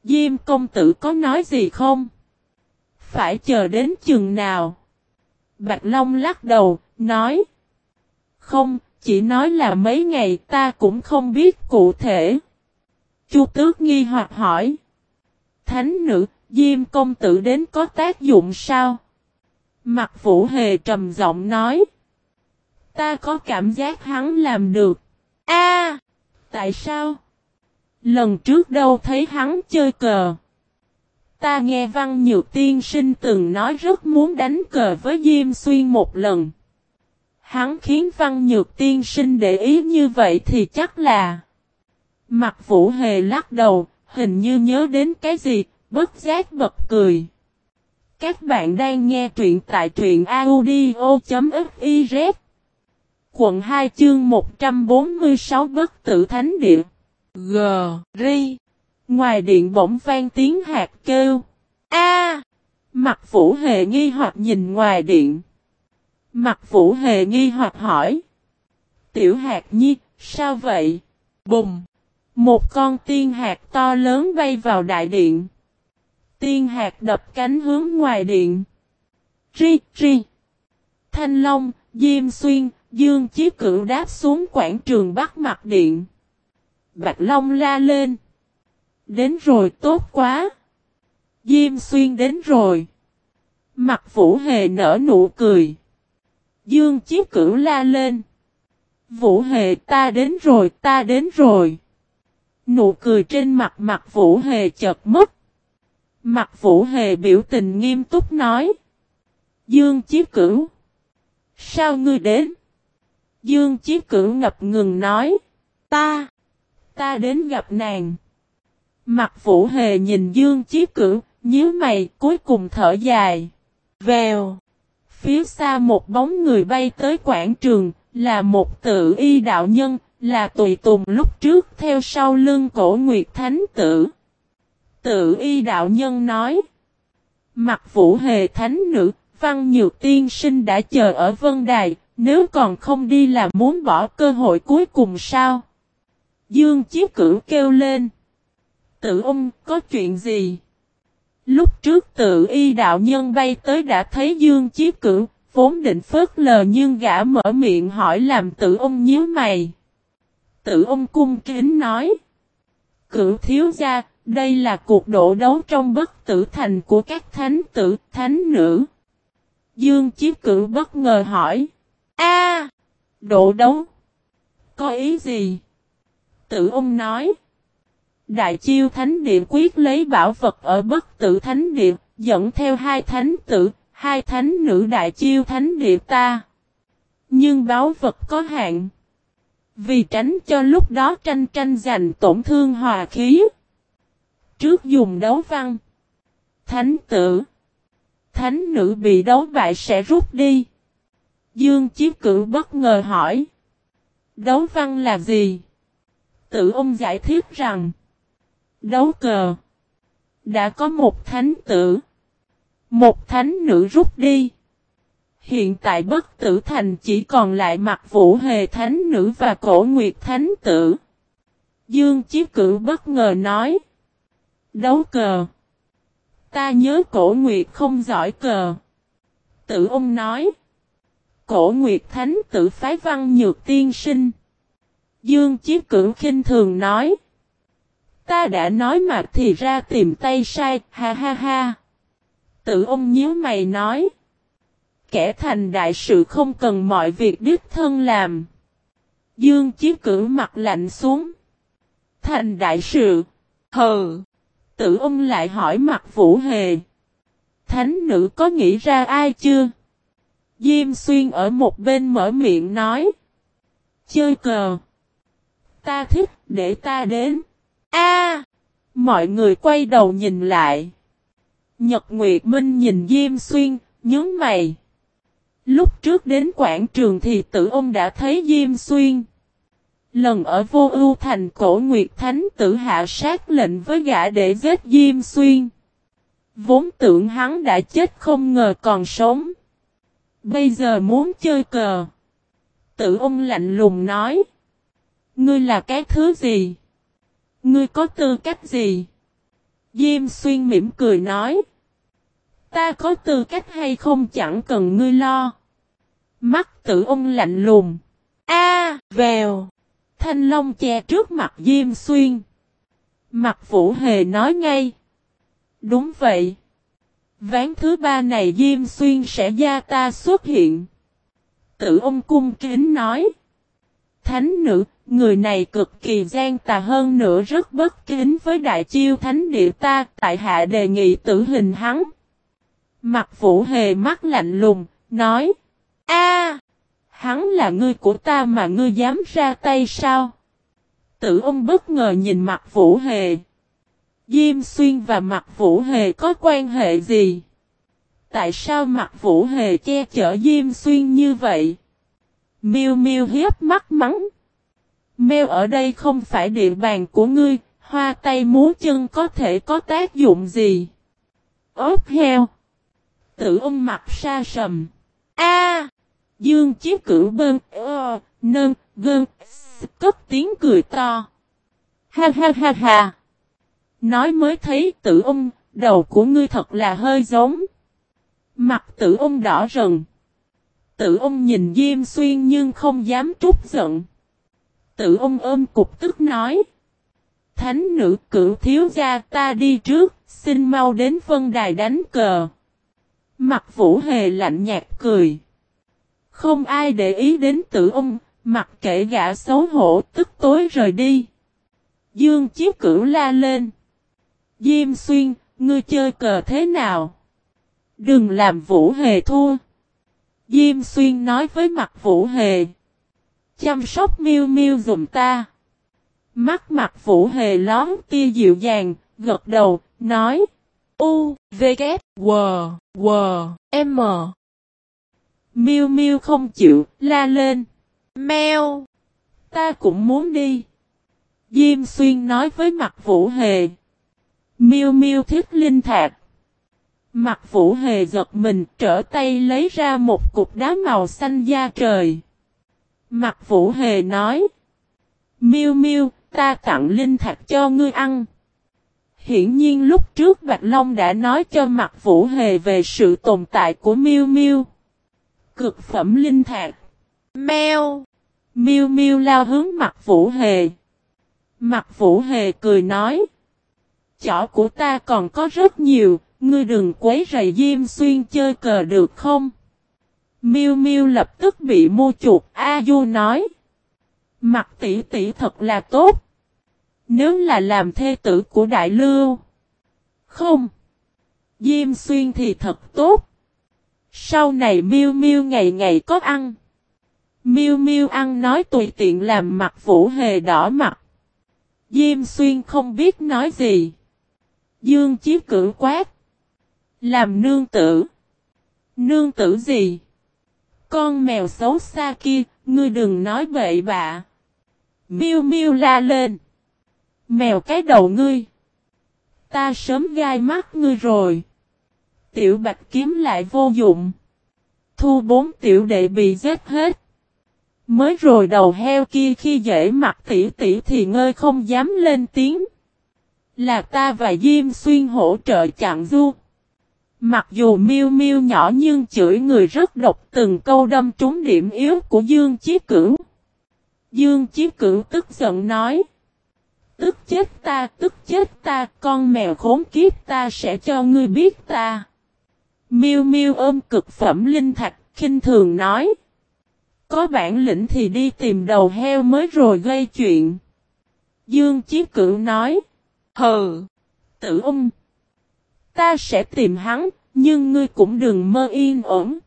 Diêm công tử có nói gì không? Phải chờ đến chừng nào? Bạch Long lắc đầu, nói. Không, chỉ nói là mấy ngày ta cũng không biết cụ thể. Chu tước nghi hoặc hỏi. Thánh nữ, Diêm công tử đến có tác dụng sao? Mặt vũ hề trầm giọng nói. Ta có cảm giác hắn làm được. A, Tại sao? Lần trước đâu thấy hắn chơi cờ. Ta nghe Văn Nhược Tiên Sinh từng nói rất muốn đánh cờ với Diêm Xuyên một lần. Hắn khiến Văn Nhược Tiên Sinh để ý như vậy thì chắc là... Mặt Vũ Hề lắc đầu, hình như nhớ đến cái gì, bất giác bật cười. Các bạn đang nghe truyện tại truyện audio.fif Quận 2 chương 146 Bất tử Thánh Địa G. Ri. Ngoài điện bỗng vang tiếng hạt kêu. A. Mặt vũ hề nghi hoặc nhìn ngoài điện. Mặt vũ hề nghi hoặc hỏi. Tiểu hạt nhi, sao vậy? Bùng. Một con tiên hạt to lớn bay vào đại điện. Tiên hạt đập cánh hướng ngoài điện. Ri, ri. Thanh Long, Diêm Xuyên, Dương Chí Cửu đáp xuống quảng trường Bắc mặt điện. Bạch Long la lên. Đến rồi, tốt quá. Diêm xuyên đến rồi. Mặt Vũ Hề nở nụ cười. Dương Chiếc Cửu la lên. Vũ Hề, ta đến rồi, ta đến rồi. Nụ cười trên mặt mặt Vũ Hề chợt mất. Mặt Vũ Hề biểu tình nghiêm túc nói. Dương Chiếc Cửu. Sao ngươi đến? Dương Chiếc Cửu ngập ngừng nói. Ta ta đến gặp nàng. Mặt vũ hề nhìn Dương Chí cử, nhíu mày, cuối cùng thở dài. Vèo. Phía xa một bóng người bay tới quảng trường, là một tự y đạo nhân, là tùy tùng lúc trước theo sau lưng cổ Nguyệt Thánh Tử. Tự y đạo nhân nói. Mặt vũ hề thánh nữ, văn nhược tiên sinh đã chờ ở vân đài, nếu còn không đi là muốn bỏ cơ hội cuối cùng sao? Dương Chí Cửu kêu lên. Tự ung, có chuyện gì? Lúc trước tự y đạo nhân bay tới đã thấy Dương Chí Cửu, vốn định phớt lờ nhưng gã mở miệng hỏi làm tự ung nhíu mày. Tự ung cung kính nói. Cửu thiếu gia, đây là cuộc độ đấu trong bất tử thành của các thánh tử, thánh nữ. Dương Chí Cửu bất ngờ hỏi. A, Độ đấu? Có ý gì? Tử ông nói. Đại chiêu thánh địa quyết lấy bảo vật ở bất tử thánh địa, dẫn theo hai thánh tử, hai thánh nữ đại chiêu thánh địa ta. Nhưng báo vật có hạn. Vì tránh cho lúc đó tranh tranh giành tổn thương hòa khí. Trước dùng đấu văn. Thánh tử. Thánh nữ bị đấu bại sẽ rút đi. Dương Chí Cử bất ngờ hỏi. Đấu văn là gì? Tử ông giải thích rằng, đấu cờ, đã có một thánh tử, một thánh nữ rút đi. Hiện tại bất tử thành chỉ còn lại mặt vũ hề thánh nữ và cổ nguyệt thánh tử. Dương Chí Cử bất ngờ nói. Đấu cờ. Ta nhớ cổ nguyệt không giỏi cờ. Tử ông nói. Cổ nguyệt thánh tử phái văn nhược tiên sinh. Dương Chí Cửu khinh thường nói. Ta đã nói mà thì ra tìm tay sai, ha ha ha. Tự ông nhíu mày nói. Kẻ thành đại sự không cần mọi việc đích thân làm. Dương Chí cử mặt lạnh xuống. Thành đại sự. Hừ. Tự ông lại hỏi mặt Vũ Hề. Thánh nữ có nghĩ ra ai chưa? Diêm xuyên ở một bên mở miệng nói. Chơi cờ. Ta thích, để ta đến. A! mọi người quay đầu nhìn lại. Nhật Nguyệt Minh nhìn Diêm Xuyên, nhớ mày. Lúc trước đến quảng trường thì tử ông đã thấy Diêm Xuyên. Lần ở vô ưu thành cổ Nguyệt Thánh tử hạ sát lệnh với gã để giết Diêm Xuyên. Vốn tưởng hắn đã chết không ngờ còn sống. Bây giờ muốn chơi cờ. Tử ông lạnh lùng nói. Ngươi là cái thứ gì? Ngươi có tư cách gì? Diêm xuyên mỉm cười nói. Ta có tư cách hay không chẳng cần ngươi lo. Mắt tử ông lạnh lùng. A, vèo. Thanh long che trước mặt Diêm xuyên. Mặt vũ hề nói ngay. Đúng vậy. Ván thứ ba này Diêm Xuyên sẽ gia ta xuất hiện. Tử ông cung kính nói. Thánh nữ, người này cực kỳ gian tà hơn nữa rất bất kính với đại chiêu thánh địa ta, tại hạ đề nghị tử hình hắn. Mặt vũ hề mắt lạnh lùng, nói. a hắn là ngươi của ta mà ngươi dám ra tay sao? Tử ông bất ngờ nhìn mặt vũ hề. Diêm xuyên và mặt vũ hề có quan hệ gì? Tại sao mặt vũ hề che chở Diêm xuyên như vậy? Miêu miêu hiếp mắt mắng. Mèo ở đây không phải địa bàn của ngươi, hoa tay múa chân có thể có tác dụng gì? Ốp heo. Tử ông mặt xa sầm. A. Dương chiếc cử bơn, ơ, nơn, gơn, cất tiếng cười to. Ha ha ha ha. Nói mới thấy tử ông, đầu của ngươi thật là hơi giống. Mặt tử ông đỏ rần. Tử ông nhìn Diêm Xuyên nhưng không dám trút giận. Tử ông ôm cục tức nói. Thánh nữ cửu thiếu gia ta đi trước, xin mau đến phân đài đánh cờ. Mặt vũ hề lạnh nhạt cười. Không ai để ý đến tử ông, mặc kệ gã xấu hổ tức tối rời đi. Dương chiếc cửu la lên. Diêm xuyên, ngươi chơi cờ thế nào? Đừng làm Vũ Hề thua. Diêm xuyên nói với mặt Vũ Hề. Chăm sóc miêu miêu dùm ta. Mắt mặt Vũ Hề lón tia dịu dàng, gật đầu, nói. U, V, K, W, W, M. Miêu miêu không chịu, la lên. Mèo. Ta cũng muốn đi. Diêm xuyên nói với mặt Vũ Hề. Miêu miêu thiết linh thạc. Mặt vũ hề giật mình trở tay lấy ra một cục đá màu xanh da trời. Mặt vũ hề nói. Miêu miêu, ta tặng linh thạch cho ngươi ăn. Hiển nhiên lúc trước Bạch Long đã nói cho mặt vũ hề về sự tồn tại của miêu miêu. Cực phẩm linh thạch. Mèo. Miêu miêu lao hướng mặt vũ hề. Mặt vũ hề cười nói. Chỏ của ta còn có rất nhiều, Ngươi đừng quấy rầy Diêm Xuyên chơi cờ được không? Miu Miu lập tức bị mua chuột, A Du nói. Mặt tỷ tỷ thật là tốt. Nếu là làm thê tử của Đại Lưu. Không. Diêm Xuyên thì thật tốt. Sau này Miu Miu ngày ngày có ăn. Miu Miu ăn nói tùy tiện làm mặt Vũ Hề đỏ mặt. Diêm Xuyên không biết nói gì. Dương Chiếu cử quát. Làm nương tử. Nương tử gì? Con mèo xấu xa kia, ngươi đừng nói bậy bạ. Miu miu la lên. Mèo cái đầu ngươi. Ta sớm gai mắt ngươi rồi. Tiểu bạch kiếm lại vô dụng. Thu bốn tiểu đệ bị giết hết. Mới rồi đầu heo kia khi dễ mặt tỉ tỉ thì ngơi không dám lên tiếng. Là ta và Diêm Xuyên hỗ trợ chặn du. Mặc dù miêu miêu nhỏ nhưng chửi người rất độc từng câu đâm trúng điểm yếu của Dương Chí Cửu. Dương Chí Cửu tức giận nói. Tức chết ta, tức chết ta, con mèo khốn kiếp ta sẽ cho ngươi biết ta. Miêu Miêu ôm cực phẩm linh thạch, khinh thường nói. Có bản lĩnh thì đi tìm đầu heo mới rồi gây chuyện. Dương Chí Cửu nói. Hừ, tử ung. Ta sẽ tìm hắn, nhưng ngươi cũng đừng mơ yên ổn.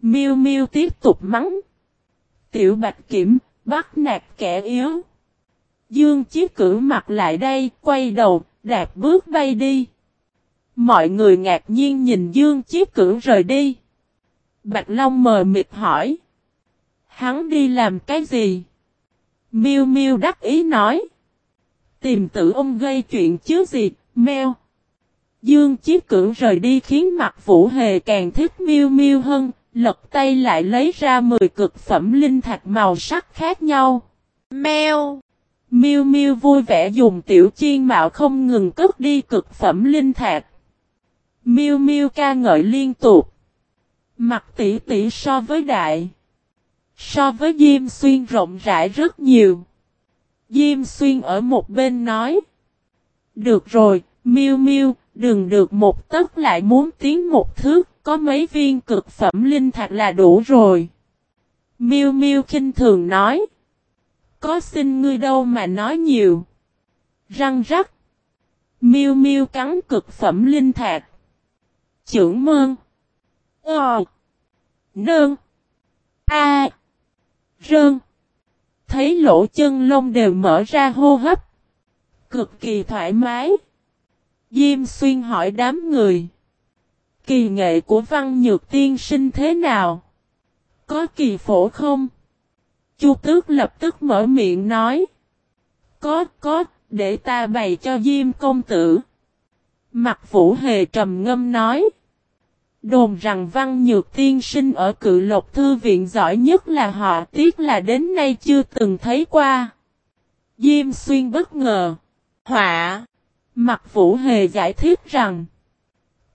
Miêu Miêu tiếp tục mắng. Tiểu Bạch Kiểm, bắt nạt kẻ yếu. Dương Chí cử mặt lại đây, quay đầu, đạp bước bay đi. Mọi người ngạc nhiên nhìn Dương Chí cử rời đi. Bạch Long mờ mịt hỏi. Hắn đi làm cái gì? Miêu Miêu đắc ý nói. Tìm tử ông gây chuyện chứ gì, meo. Dương Chí Cửu rời đi khiến mặt Vũ Hề càng thích Miêu Miêu hơn, lật tay lại lấy ra 10 cực phẩm linh thạch màu sắc khác nhau. Meo. Miêu Miêu vui vẻ dùng tiểu chiên mạo không ngừng cất đi cực phẩm linh thạch. Miêu Miêu ca ngợi liên tục. Mặt tỷ tỷ so với đại. So với Diêm Xuyên rộng rãi rất nhiều. Diêm Xuyên ở một bên nói. Được rồi, Miêu Miêu, đường được một tấc lại muốn tiến một thước, có mấy viên cực phẩm linh thạch là đủ rồi. Miêu Miêu khinh thường nói. Có xin ngươi đâu mà nói nhiều. Răng rắc. Miêu Miêu cắn cực phẩm linh thạch. Chưởng mơn. Ờ. Nơn. A. Rơn. Thấy lỗ chân lông đều mở ra hô hấp. Cực kỳ thoải mái. Diêm xuyên hỏi đám người. Kỳ nghệ của văn nhược tiên sinh thế nào? Có kỳ phổ không? Chu tước lập tức mở miệng nói. Có, có, để ta bày cho Diêm công tử. Mặt vũ hề trầm ngâm nói. Đồn rằng văn nhược tiên sinh ở cự lộc thư viện giỏi nhất là họ tiếc là đến nay chưa từng thấy qua. Diêm xuyên bất ngờ. Họa. Mặt vũ hề giải thích rằng.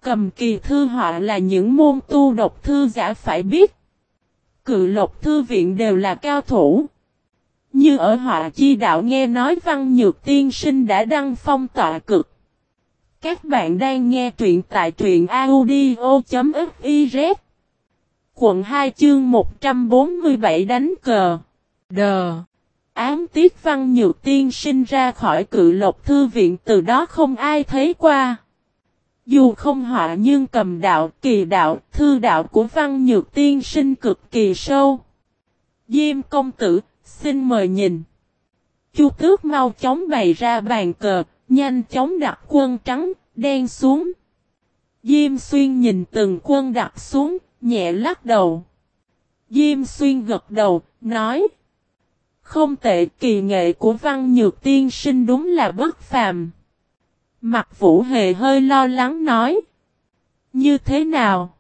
Cầm kỳ thư họa là những môn tu độc thư giả phải biết. Cự lộc thư viện đều là cao thủ. Như ở họa chi đạo nghe nói văn nhược tiên sinh đã đăng phong tọa cực. Các bạn đang nghe truyện tại truyện audio.fiz Quận 2 chương 147 đánh cờ Đờ Ám tiết văn nhược tiên sinh ra khỏi cự lộc thư viện từ đó không ai thấy qua. Dù không họa nhưng cầm đạo, kỳ đạo, thư đạo của văn nhược tiên sinh cực kỳ sâu. Diêm công tử, xin mời nhìn. Chu tước mau chóng bày ra bàn cờ, nhanh chóng đặt quân trắng, đen xuống. Diêm xuyên nhìn từng quân đặt xuống, nhẹ lắc đầu. Diêm xuyên gật đầu, nói. Không tệ kỳ nghệ của văn nhược tiên sinh đúng là bất phàm. Mặt vũ hề hơi lo lắng nói. Như thế nào?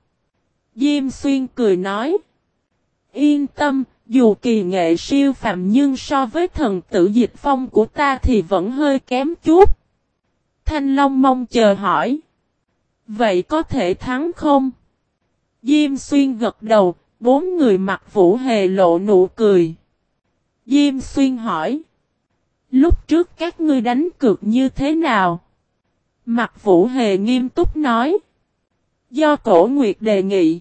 Diêm xuyên cười nói. Yên tâm, dù kỳ nghệ siêu phàm nhưng so với thần tử dịch phong của ta thì vẫn hơi kém chút. Thanh Long mong chờ hỏi. Vậy có thể thắng không? Diêm xuyên gật đầu, bốn người mặc vũ hề lộ nụ cười. Diêm xuyên hỏi. Lúc trước các ngươi đánh cược như thế nào? Mặt vũ hề nghiêm túc nói. Do cổ nguyệt đề nghị.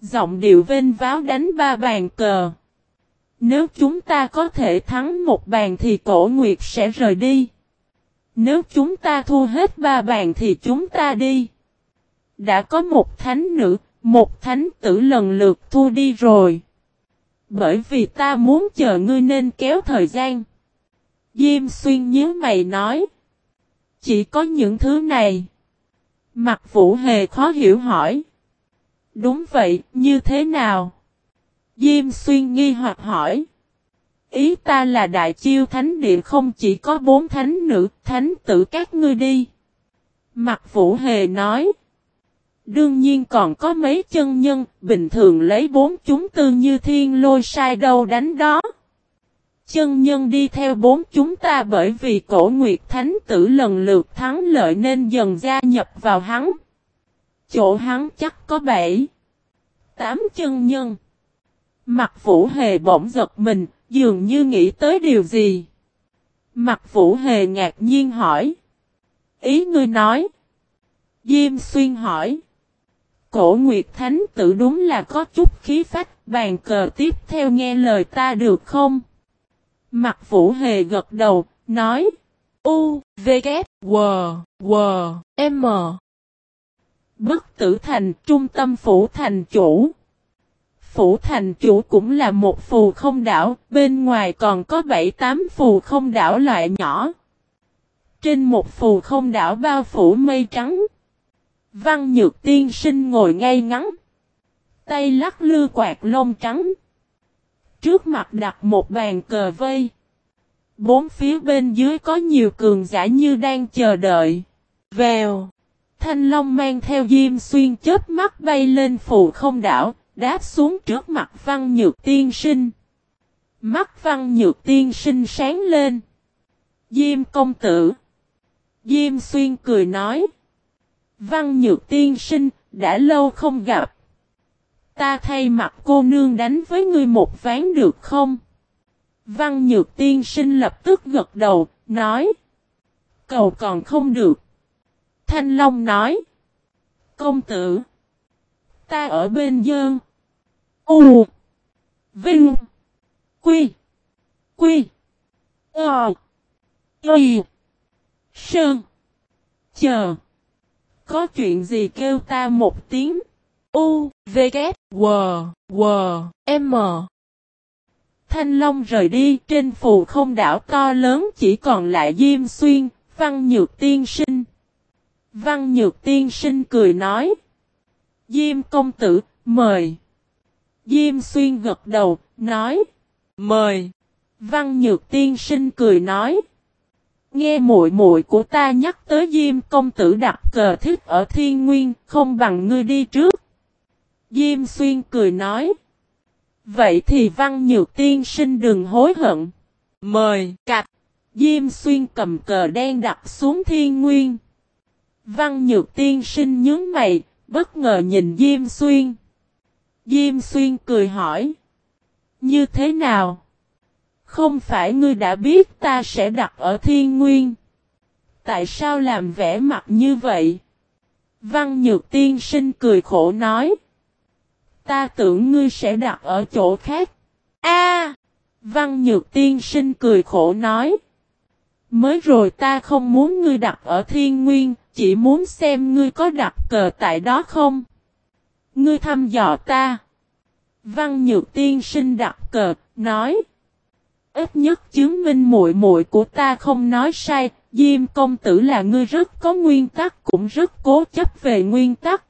Giọng điệu vênh váo đánh ba bàn cờ. Nếu chúng ta có thể thắng một bàn thì cổ nguyệt sẽ rời đi. Nếu chúng ta thua hết ba bàn thì chúng ta đi. Đã có một thánh nữ, một thánh tử lần lượt thua đi rồi. Bởi vì ta muốn chờ ngươi nên kéo thời gian. Diêm xuyên nhớ mày nói. Chỉ có những thứ này. Mặt vũ hề khó hiểu hỏi. Đúng vậy, như thế nào? Diêm xuyên nghi hoặc hỏi. Ý ta là đại chiêu thánh địa không chỉ có bốn thánh nữ, thánh tử các ngươi đi. Mặt vũ hề nói. Đương nhiên còn có mấy chân nhân, bình thường lấy bốn chúng tư như thiên lôi sai đâu đánh đó. Chân nhân đi theo bốn chúng ta bởi vì cổ nguyệt thánh tử lần lượt thắng lợi nên dần gia nhập vào hắn. Chỗ hắn chắc có bảy, tám chân nhân. Mặt vũ hề bỗng giật mình, dường như nghĩ tới điều gì. Mặt vũ hề ngạc nhiên hỏi. Ý ngươi nói. Diêm xuyên hỏi. Cổ Nguyệt Thánh tự đúng là có chút khí phách, bàn cờ tiếp theo nghe lời ta được không? Mặt vũ hề gật đầu, nói. U, V, K, W, W, M. Bất tử thành trung tâm phủ thành chủ. Phủ thành chủ cũng là một phù không đảo, bên ngoài còn có 7-8 phù không đảo loại nhỏ. Trên một phù không đảo bao phủ mây trắng. Văn nhược tiên sinh ngồi ngay ngắn. Tay lắc lư quạt lông trắng. Trước mặt đặt một bàn cờ vây. Bốn phía bên dưới có nhiều cường giả như đang chờ đợi. Vèo. Thanh Long mang theo Diêm Xuyên chết mắt bay lên phù không đảo, đáp xuống trước mặt Văn Nhược Tiên Sinh. Mắt Văn Nhược Tiên Sinh sáng lên. Diêm công tử. Diêm Xuyên cười nói. Văn Nhược Tiên Sinh, đã lâu không gặp. Ta thay mặt cô nương đánh với ngươi một ván được không? Văn Nhược Tiên Sinh lập tức gật đầu, nói. Cầu còn không được. Thanh Long nói. Công tử. Ta ở bên dơn. U. Vinh. Quy. Quy. Ờ. Y. Sơn. Chờ. Có chuyện gì kêu ta một tiếng. U. V. K. W. W. M. Thanh Long rời đi trên phù không đảo to lớn chỉ còn lại Diêm Xuyên, Văn Nhược Tiên Sinh. Văn Nhược Tiên Sinh cười nói. Diêm công tử, mời. Diêm Xuyên gật đầu, nói. Mời. Văn Nhược Tiên Sinh cười nói. Nghe muội muội của ta nhắc tới Diêm công tử đặt cờ thích ở Thiên Nguyên, không bằng ngươi đi trước. Diêm Xuyên cười nói. Vậy thì Văn Nhược Tiên Sinh đừng hối hận. Mời, cạch. Diêm Xuyên cầm cờ đen đặt xuống Thiên Nguyên. Văn Nhược Tiên Sinh nhướng mày, bất ngờ nhìn Diêm Xuyên. Diêm Xuyên cười hỏi. Như thế nào? Không phải ngươi đã biết ta sẽ đặt ở thiên nguyên. Tại sao làm vẻ mặt như vậy? Văn Nhược Tiên Sinh cười khổ nói. Ta tưởng ngươi sẽ đặt ở chỗ khác. A! Văn Nhược Tiên Sinh cười khổ nói. Mới rồi ta không muốn ngươi đặt ở thiên nguyên, chỉ muốn xem ngươi có đặt cờ tại đó không. Ngươi thăm dò ta. Văn Nhược Tiên Sinh đặt cờ, nói. Ít nhất chứng minh muội muội của ta không nói sai, Diêm công tử là ngươi rất có nguyên tắc cũng rất cố chấp về nguyên tắc.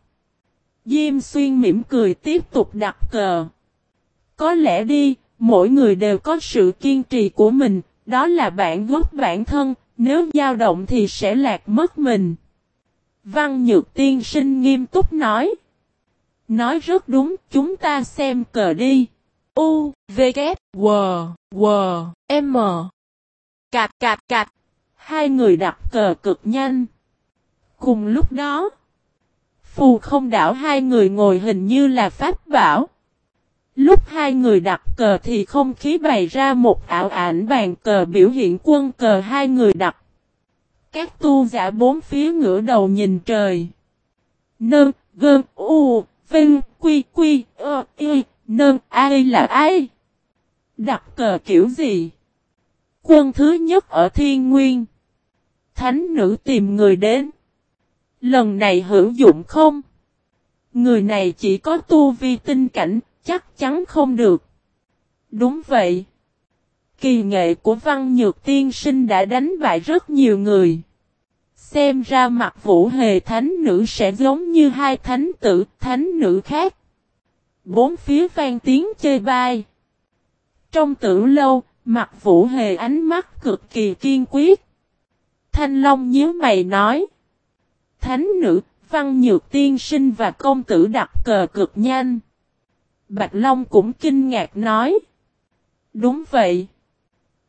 Diêm xuyên mỉm cười tiếp tục đặt cờ. Có lẽ đi, mỗi người đều có sự kiên trì của mình, đó là bản gốc bản thân, nếu dao động thì sẽ lạc mất mình. Văn Nhược Tiên Sinh nghiêm túc nói. Nói rất đúng, chúng ta xem cờ đi. U, V, K, W, W, M. cạp cạp cạp Hai người đặt cờ cực nhanh. Cùng lúc đó, phù không đảo hai người ngồi hình như là pháp bảo. Lúc hai người đặt cờ thì không khí bày ra một ảo ảnh bàn cờ biểu hiện quân cờ hai người đặt. Các tu giả bốn phía ngửa đầu nhìn trời. nơ gơn, u, vinh, quy, quy, ơ, y, nơn, ai là ai? Đặt cờ kiểu gì? Quân thứ nhất ở Thiên Nguyên. Thánh nữ tìm người đến. Lần này hữu dụng không? Người này chỉ có tu vi tinh cảnh, chắc chắn không được. Đúng vậy. Kỳ nghệ của văn nhược tiên sinh đã đánh bại rất nhiều người. Xem ra mặt vũ hề thánh nữ sẽ giống như hai thánh tử, thánh nữ khác. Bốn phía vang tiếng chơi bai. Trong tử lâu, mặt vũ hề ánh mắt cực kỳ kiên quyết. Thanh Long nhớ mày nói. Thánh nữ, văn nhược tiên sinh và công tử đặt cờ cực nhanh. Bạch Long cũng kinh ngạc nói. Đúng vậy.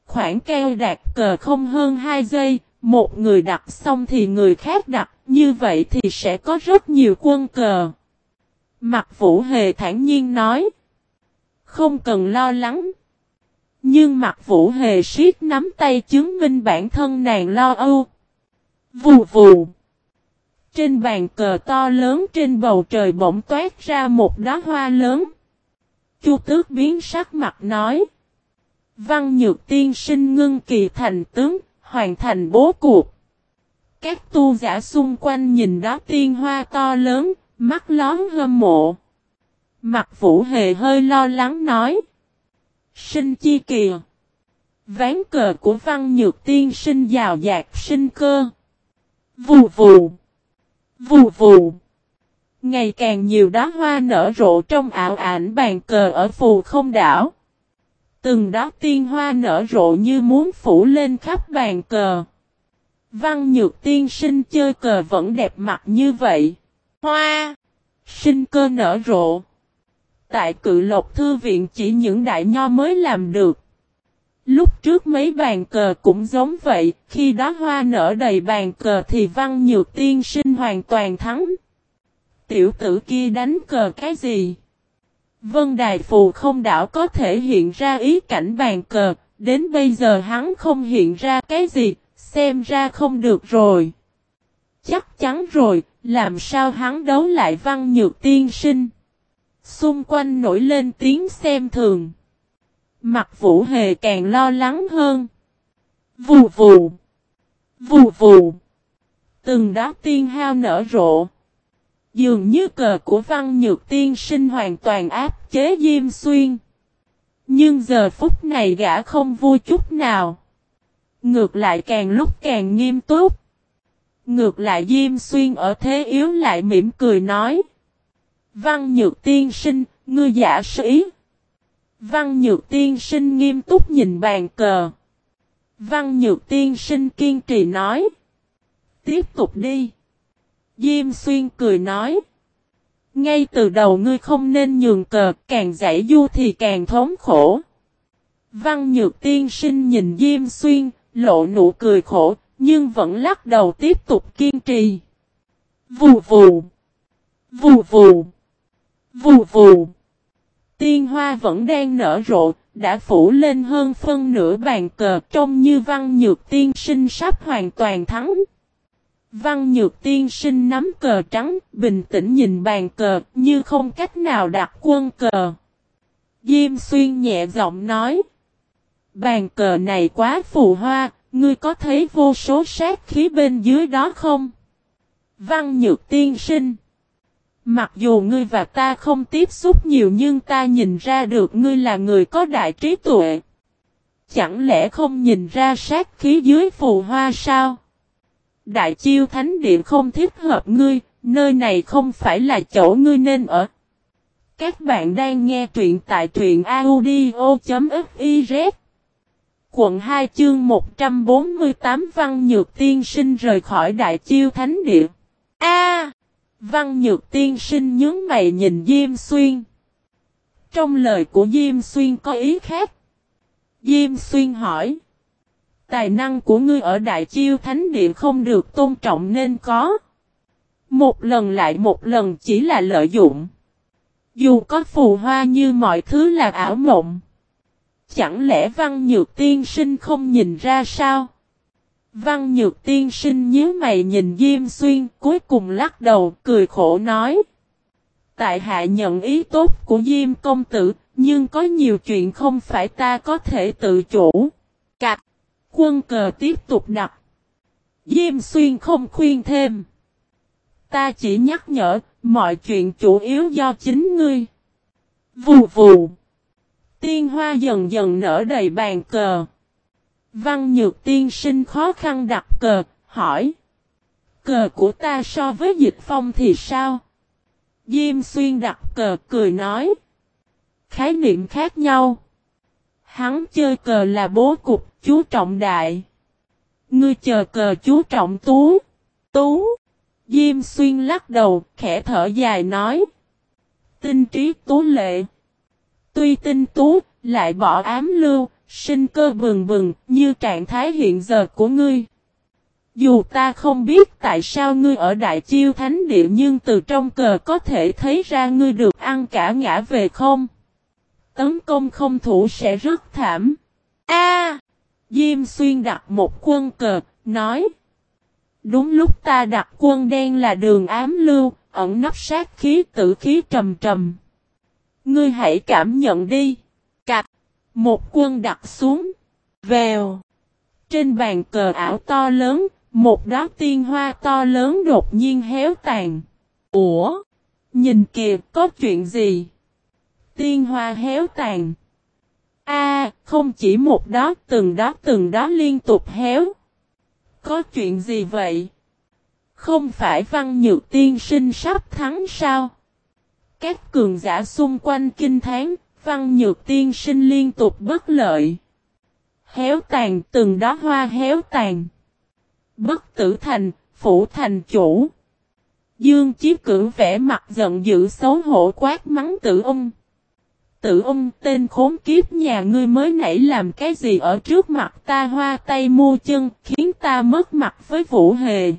Khoảng keo đặt cờ không hơn 2 giây, một người đặt xong thì người khác đặt, như vậy thì sẽ có rất nhiều quân cờ. Mặt vũ hề thản nhiên nói. Không cần lo lắng. Nhưng mặt vũ hề siết nắm tay chứng minh bản thân nàng lo âu. Vù vù. Trên bàn cờ to lớn trên bầu trời bỗng toát ra một đóa hoa lớn. Chu tước biến sắc mặt nói. Văn nhược tiên sinh ngưng kỳ thành tướng, hoàn thành bố cuộc. Các tu giả xung quanh nhìn đó tiên hoa to lớn, mắt lón hâm mộ. Mặt vũ hề hơi lo lắng nói. Sinh chi kìa. Ván cờ của văn nhược tiên sinh giàu dạt sinh cơ. Vù vù. Vù vù. Ngày càng nhiều đóa hoa nở rộ trong ảo ảnh bàn cờ ở phù không đảo. Từng đó tiên hoa nở rộ như muốn phủ lên khắp bàn cờ. Văn nhược tiên sinh chơi cờ vẫn đẹp mặt như vậy. Hoa! Sinh cơ nở rộ. Tại cự lộc thư viện chỉ những đại nho mới làm được. Lúc trước mấy bàn cờ cũng giống vậy, khi đó hoa nở đầy bàn cờ thì văn nhược tiên sinh hoàn toàn thắng. Tiểu tử kia đánh cờ cái gì? Vân Đài Phù không đảo có thể hiện ra ý cảnh bàn cờ, đến bây giờ hắn không hiện ra cái gì, xem ra không được rồi. Chắc chắn rồi, làm sao hắn đấu lại văn nhược tiên sinh. Xung quanh nổi lên tiếng xem thường. Mặt vũ hề càng lo lắng hơn. Vù vù. Vù vù. Từng đó tiên hao nở rộ. Dường như cờ của văn nhược tiên sinh hoàn toàn áp chế Diêm Xuyên. Nhưng giờ phút này gã không vui chút nào. Ngược lại càng lúc càng nghiêm túc. Ngược lại Diêm Xuyên ở thế yếu lại mỉm cười nói. Văn nhược tiên sinh, ngươi giả sĩ. Văn nhược tiên sinh nghiêm túc nhìn bàn cờ. Văn nhược tiên sinh kiên trì nói. Tiếp tục đi. Diêm xuyên cười nói. Ngay từ đầu ngươi không nên nhường cờ, càng giải du thì càng thống khổ. Văn nhược tiên sinh nhìn Diêm xuyên, lộ nụ cười khổ, nhưng vẫn lắc đầu tiếp tục kiên trì. Vù vù. Vù vù. Vù vù. Tiên hoa vẫn đang nở rộ, đã phủ lên hơn phân nửa bàn cờ trông như văn nhược tiên sinh sắp hoàn toàn thắng. Văn nhược tiên sinh nắm cờ trắng, bình tĩnh nhìn bàn cờ, như không cách nào đặt quân cờ. Diêm xuyên nhẹ giọng nói. Bàn cờ này quá phù hoa, ngươi có thấy vô số sát khí bên dưới đó không? Văn nhược tiên sinh. Mặc dù ngươi và ta không tiếp xúc nhiều nhưng ta nhìn ra được ngươi là người có đại trí tuệ. Chẳng lẽ không nhìn ra sát khí dưới phù hoa sao? Đại chiêu thánh điện không thích hợp ngươi, nơi này không phải là chỗ ngươi nên ở. Các bạn đang nghe truyện tại truyện audio.fif Quận 2 chương 148 Văn Nhược Tiên Sinh rời khỏi Đại Chiêu Thánh Địa. A Văn Nhược Tiên Sinh nhướng mày nhìn Diêm Xuyên. Trong lời của Diêm Xuyên có ý khác. Diêm Xuyên hỏi. Tài năng của ngươi ở Đại Chiêu Thánh địa không được tôn trọng nên có. Một lần lại một lần chỉ là lợi dụng. Dù có phù hoa như mọi thứ là ảo mộng. Chẳng lẽ văn nhược tiên sinh không nhìn ra sao? Văn nhược tiên sinh nhớ mày nhìn Diêm Xuyên cuối cùng lắc đầu cười khổ nói. Tại hạ nhận ý tốt của Diêm công tử, nhưng có nhiều chuyện không phải ta có thể tự chủ. Cạch, quân cờ tiếp tục đặt. Diêm Xuyên không khuyên thêm. Ta chỉ nhắc nhở, mọi chuyện chủ yếu do chính ngươi. Vù vù. Tiên hoa dần dần nở đầy bàn cờ. Văn nhược tiên sinh khó khăn đặt cờ, hỏi. Cờ của ta so với dịch phong thì sao? Diêm xuyên đặt cờ cười nói. Khái niệm khác nhau. Hắn chơi cờ là bố cục, chú trọng đại. Ngươi chờ cờ chú trọng tú. Tú. Diêm xuyên lắc đầu, khẽ thở dài nói. Tinh trí tú lệ. Tuy tinh tú, lại bỏ ám lưu, sinh cơ bừng bừng, như trạng thái hiện giờ của ngươi. Dù ta không biết tại sao ngươi ở Đại Chiêu Thánh Địa nhưng từ trong cờ có thể thấy ra ngươi được ăn cả ngã về không. Tấn công không thủ sẽ rất thảm. a Diêm xuyên đặt một quân cờ, nói. Đúng lúc ta đặt quân đen là đường ám lưu, ẩn nấp sát khí tử khí trầm trầm. Ngươi hãy cảm nhận đi. Cạch. Một quân đặt xuống. Vèo. Trên bàn cờ ảo to lớn, một đóa tiên hoa to lớn đột nhiên héo tàn. Ủa? Nhìn kìa, có chuyện gì? Tiên hoa héo tàn. A, không chỉ một đó, từng đó từng đó liên tục héo. Có chuyện gì vậy? Không phải văn nhược tiên sinh sắp thắng sao? Các cường giả xung quanh kinh tháng, văn nhược tiên sinh liên tục bất lợi. Héo tàn từng đó hoa héo tàn. Bất tử thành, phủ thành chủ. Dương Chí Cử vẽ mặt giận dữ xấu hổ quát mắng tử ông. Tử ông tên khốn kiếp nhà ngươi mới nãy làm cái gì ở trước mặt ta hoa tay mua chân khiến ta mất mặt với Vũ Hề.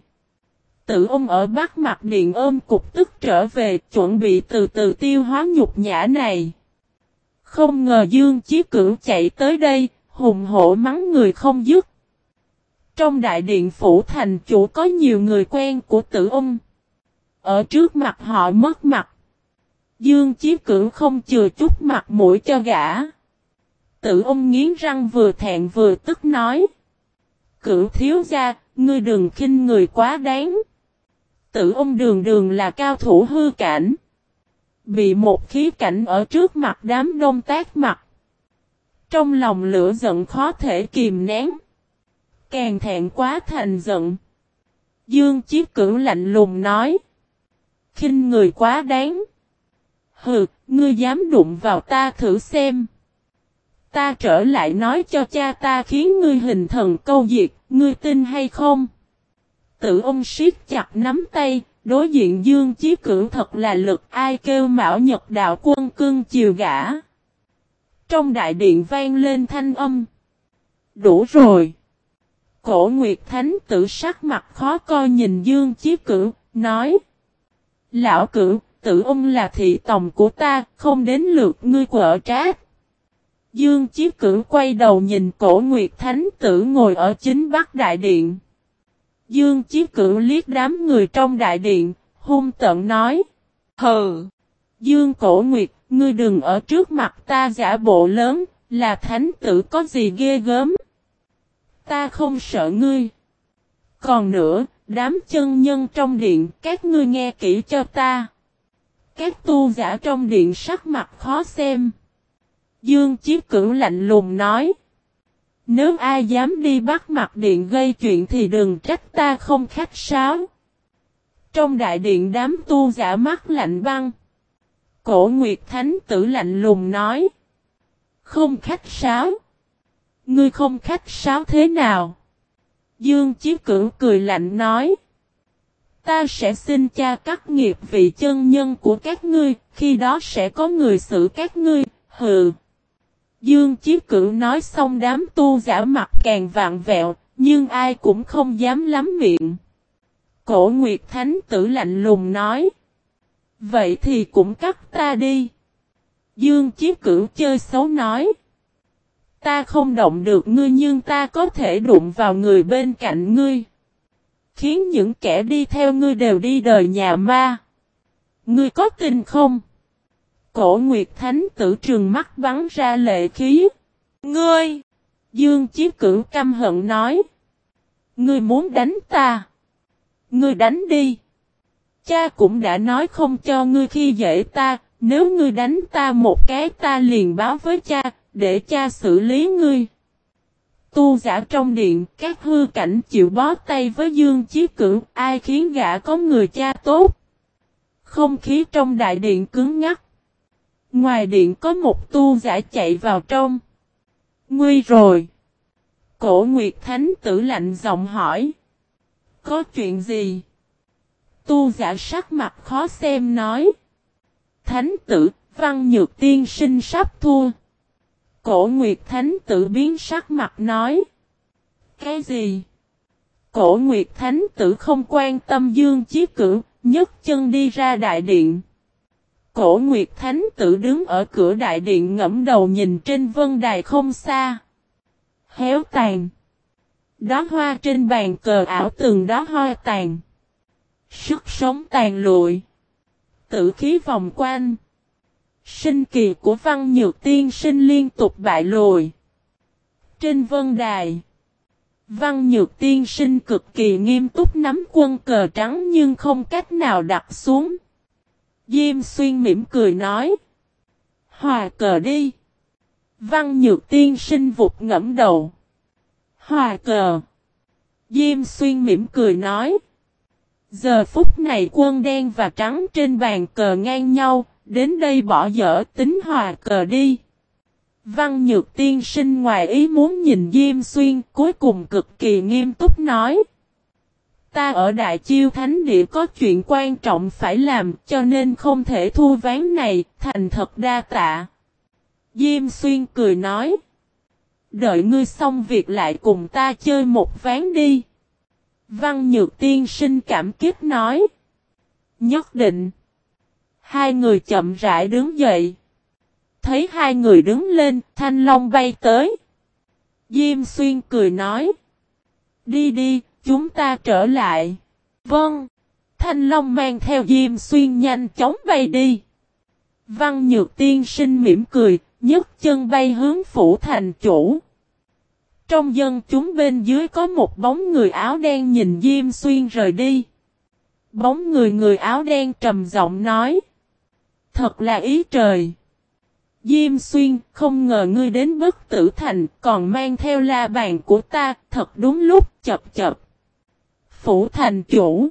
Tử ông ở bắc mặt điện ôm cục tức trở về chuẩn bị từ từ tiêu hóa nhục nhã này. Không ngờ Dương Chí Cửu chạy tới đây, hùng hổ mắng người không dứt. Trong đại điện phủ thành chủ có nhiều người quen của tử ông. Ở trước mặt họ mất mặt. Dương Chí Cửu không chừa chút mặt mũi cho gã. Tử ông nghiến răng vừa thẹn vừa tức nói. Cửu thiếu gia, ngươi đừng khinh người quá đáng. Tử ông đường đường là cao thủ hư cảnh. Bị một khí cảnh ở trước mặt đám đông tác mặt. Trong lòng lửa giận khó thể kìm nén. Càng thẹn quá thành giận. Dương Chiếc Cửu lạnh lùng nói. khinh người quá đáng. Hừ, ngươi dám đụng vào ta thử xem. Ta trở lại nói cho cha ta khiến ngươi hình thần câu diệt, ngươi tin hay không? Tử ông siết chặt nắm tay, đối diện Dương Chí Cửu thật là lực ai kêu Mão Nhật Đạo quân cưng chiều gã. Trong đại điện vang lên thanh âm. Đủ rồi. Cổ Nguyệt Thánh tử sắc mặt khó coi nhìn Dương Chí Cửu, nói. Lão cửu, tử ông là thị tòng của ta, không đến lượt ngươi quở trát. Dương Chí Cửu quay đầu nhìn cổ Nguyệt Thánh tử ngồi ở chính bắc đại điện. Dương Chí Cửu liếc đám người trong đại điện, hung tận nói. Hừ! Dương Cổ Nguyệt, ngươi đừng ở trước mặt ta giả bộ lớn, là thánh tử có gì ghê gớm. Ta không sợ ngươi. Còn nữa, đám chân nhân trong điện, các ngươi nghe kỹ cho ta. Các tu giả trong điện sắc mặt khó xem. Dương Chí Cửu lạnh lùng nói. Nếu ai dám đi bắt mặt điện gây chuyện thì đừng trách ta không khách sáo. Trong đại điện đám tu giả mắt lạnh băng. Cổ Nguyệt Thánh tử lạnh lùng nói. Không khách sáo. Ngươi không khách sáo thế nào? Dương Chí Cửu cười lạnh nói. Ta sẽ xin cha cắt nghiệp vị chân nhân của các ngươi, khi đó sẽ có người xử các ngươi, hừ. Dương Chí Cửu nói xong đám tu giả mặt càng vạn vẹo, nhưng ai cũng không dám lắm miệng. Cổ Nguyệt Thánh tử lạnh lùng nói. Vậy thì cũng cắt ta đi. Dương Chí Cửu chơi xấu nói. Ta không động được ngươi nhưng ta có thể đụng vào người bên cạnh ngươi. Khiến những kẻ đi theo ngươi đều đi đời nhà ma. Ngươi có tin không? Cổ Nguyệt Thánh tử trường mắt bắn ra lệ khí. Ngươi! Dương Chí Cửu căm hận nói. Ngươi muốn đánh ta. Ngươi đánh đi. Cha cũng đã nói không cho ngươi khi dễ ta, nếu ngươi đánh ta một cái ta liền báo với cha, để cha xử lý ngươi. Tu giả trong điện, các hư cảnh chịu bó tay với Dương Chí Cửu, ai khiến gã có người cha tốt. Không khí trong đại điện cứng ngắc. Ngoài điện có một tu giả chạy vào trong. Nguy rồi. Cổ Nguyệt Thánh tử lạnh giọng hỏi. Có chuyện gì? Tu giả sắc mặt khó xem nói. Thánh tử, văn nhược tiên sinh sắp thua. Cổ Nguyệt Thánh tử biến sắc mặt nói. Cái gì? Cổ Nguyệt Thánh tử không quan tâm dương chí cử, nhấc chân đi ra đại điện. Cổ Nguyệt Thánh tự đứng ở cửa đại điện ngẫm đầu nhìn trên vân đài không xa. héo tàn. Đó hoa trên bàn cờ ảo từng đó hoa tàn. Sức sống tàn lụi. Tự khí vòng quanh. Sinh kỳ của văn nhược tiên sinh liên tục bại lùi. Trên vân đài. Văn nhược tiên sinh cực kỳ nghiêm túc nắm quân cờ trắng nhưng không cách nào đặt xuống. Diêm xuyên mỉm cười nói. Hòa cờ đi. Văn nhược tiên sinh vụt ngẫm đầu. Hòa cờ. Diêm xuyên mỉm cười nói. Giờ phút này quân đen và trắng trên bàn cờ ngang nhau, đến đây bỏ dở tính hòa cờ đi. Văn Nhược tiên sinh ngoài ý muốn nhìn Diêm Xuyên cuối cùng cực kỳ nghiêm túc nói. Ta ở Đại Chiêu Thánh Địa có chuyện quan trọng phải làm cho nên không thể thu ván này, thành thật đa tạ. Diêm Xuyên cười nói. Đợi ngươi xong việc lại cùng ta chơi một ván đi. Văn Nhược tiên sinh cảm kích nói. Nhất định. Hai người chậm rãi đứng dậy. Thấy hai người đứng lên, thanh long bay tới. Diêm xuyên cười nói. Đi đi, chúng ta trở lại. Vâng. Thanh long mang theo Diêm xuyên nhanh chóng bay đi. Văn nhược tiên sinh mỉm cười, nhấc chân bay hướng phủ thành chủ. Trong dân chúng bên dưới có một bóng người áo đen nhìn Diêm Xuyên rời đi. Bóng người người áo đen trầm giọng nói. Thật là ý trời. Diêm Xuyên, không ngờ ngươi đến bất tử thành, còn mang theo la bàn của ta, thật đúng lúc chập chập. Phủ thành chủ.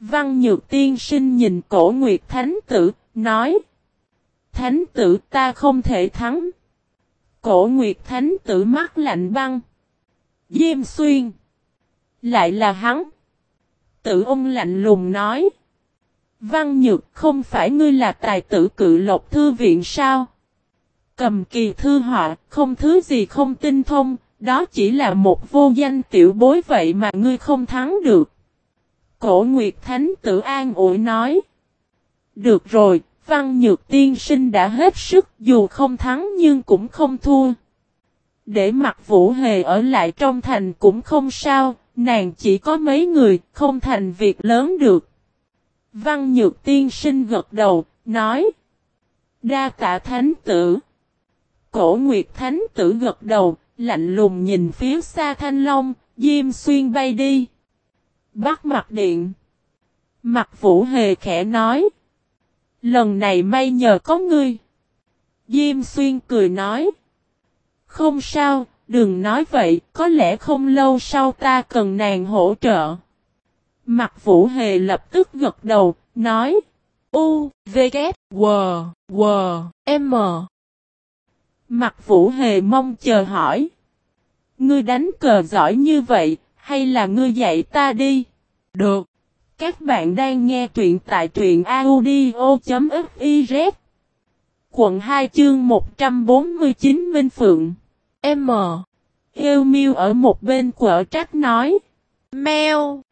Văn Nhược Tiên Sinh nhìn cổ Nguyệt Thánh Tử, nói. Thánh Tử ta không thể thắng. Cổ Nguyệt Thánh Tử mắt lạnh băng. Diêm Xuyên. Lại là hắn. Tử ông lạnh lùng nói. Văn Nhược không phải ngươi là tài tử cự lộc thư viện sao? Cầm kỳ thư họa, không thứ gì không tinh thông, đó chỉ là một vô danh tiểu bối vậy mà ngươi không thắng được. Cổ Nguyệt Thánh tử an ủi nói. Được rồi, Văn Nhược Tiên Sinh đã hết sức dù không thắng nhưng cũng không thua. Để mặt Vũ Hề ở lại trong thành cũng không sao, nàng chỉ có mấy người, không thành việc lớn được. Văn Nhược Tiên Sinh gật đầu, nói. Đa tạ thánh tử. Cổ Nguyệt Thánh tử gật đầu, lạnh lùng nhìn phía xa Thanh Long, Diêm Xuyên bay đi. Bắt mặt điện. Mặt Vũ Hề khẽ nói. Lần này may nhờ có ngươi. Diêm Xuyên cười nói. Không sao, đừng nói vậy, có lẽ không lâu sau ta cần nàng hỗ trợ. Mặt Vũ Hề lập tức gật đầu, nói. U, V, K, W, W, M. Mặt Vũ Hề mong chờ hỏi. Ngươi đánh cờ giỏi như vậy, hay là ngươi dạy ta đi? Được. Các bạn đang nghe truyện tại truyện audio.fiz. Quận 2 chương 149 Minh Phượng. M. Heo miêu ở một bên quở trách nói. Mèo.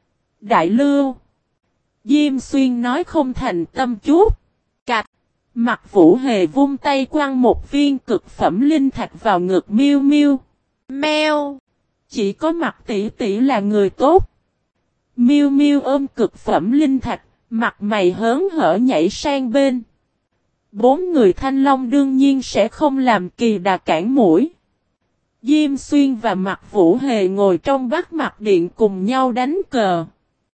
Đại lưu. Diêm xuyên nói không thành tâm chút. Mặt vũ hề vung tay quăng một viên cực phẩm linh thạch vào ngực miêu miêu. Mèo. Chỉ có mặt tỷ tỷ là người tốt. Miêu miêu ôm cực phẩm linh thạch, mặt mày hớn hở nhảy sang bên. Bốn người thanh long đương nhiên sẽ không làm kỳ đà cản mũi. Diêm xuyên và mặt vũ hề ngồi trong bát mặt điện cùng nhau đánh cờ.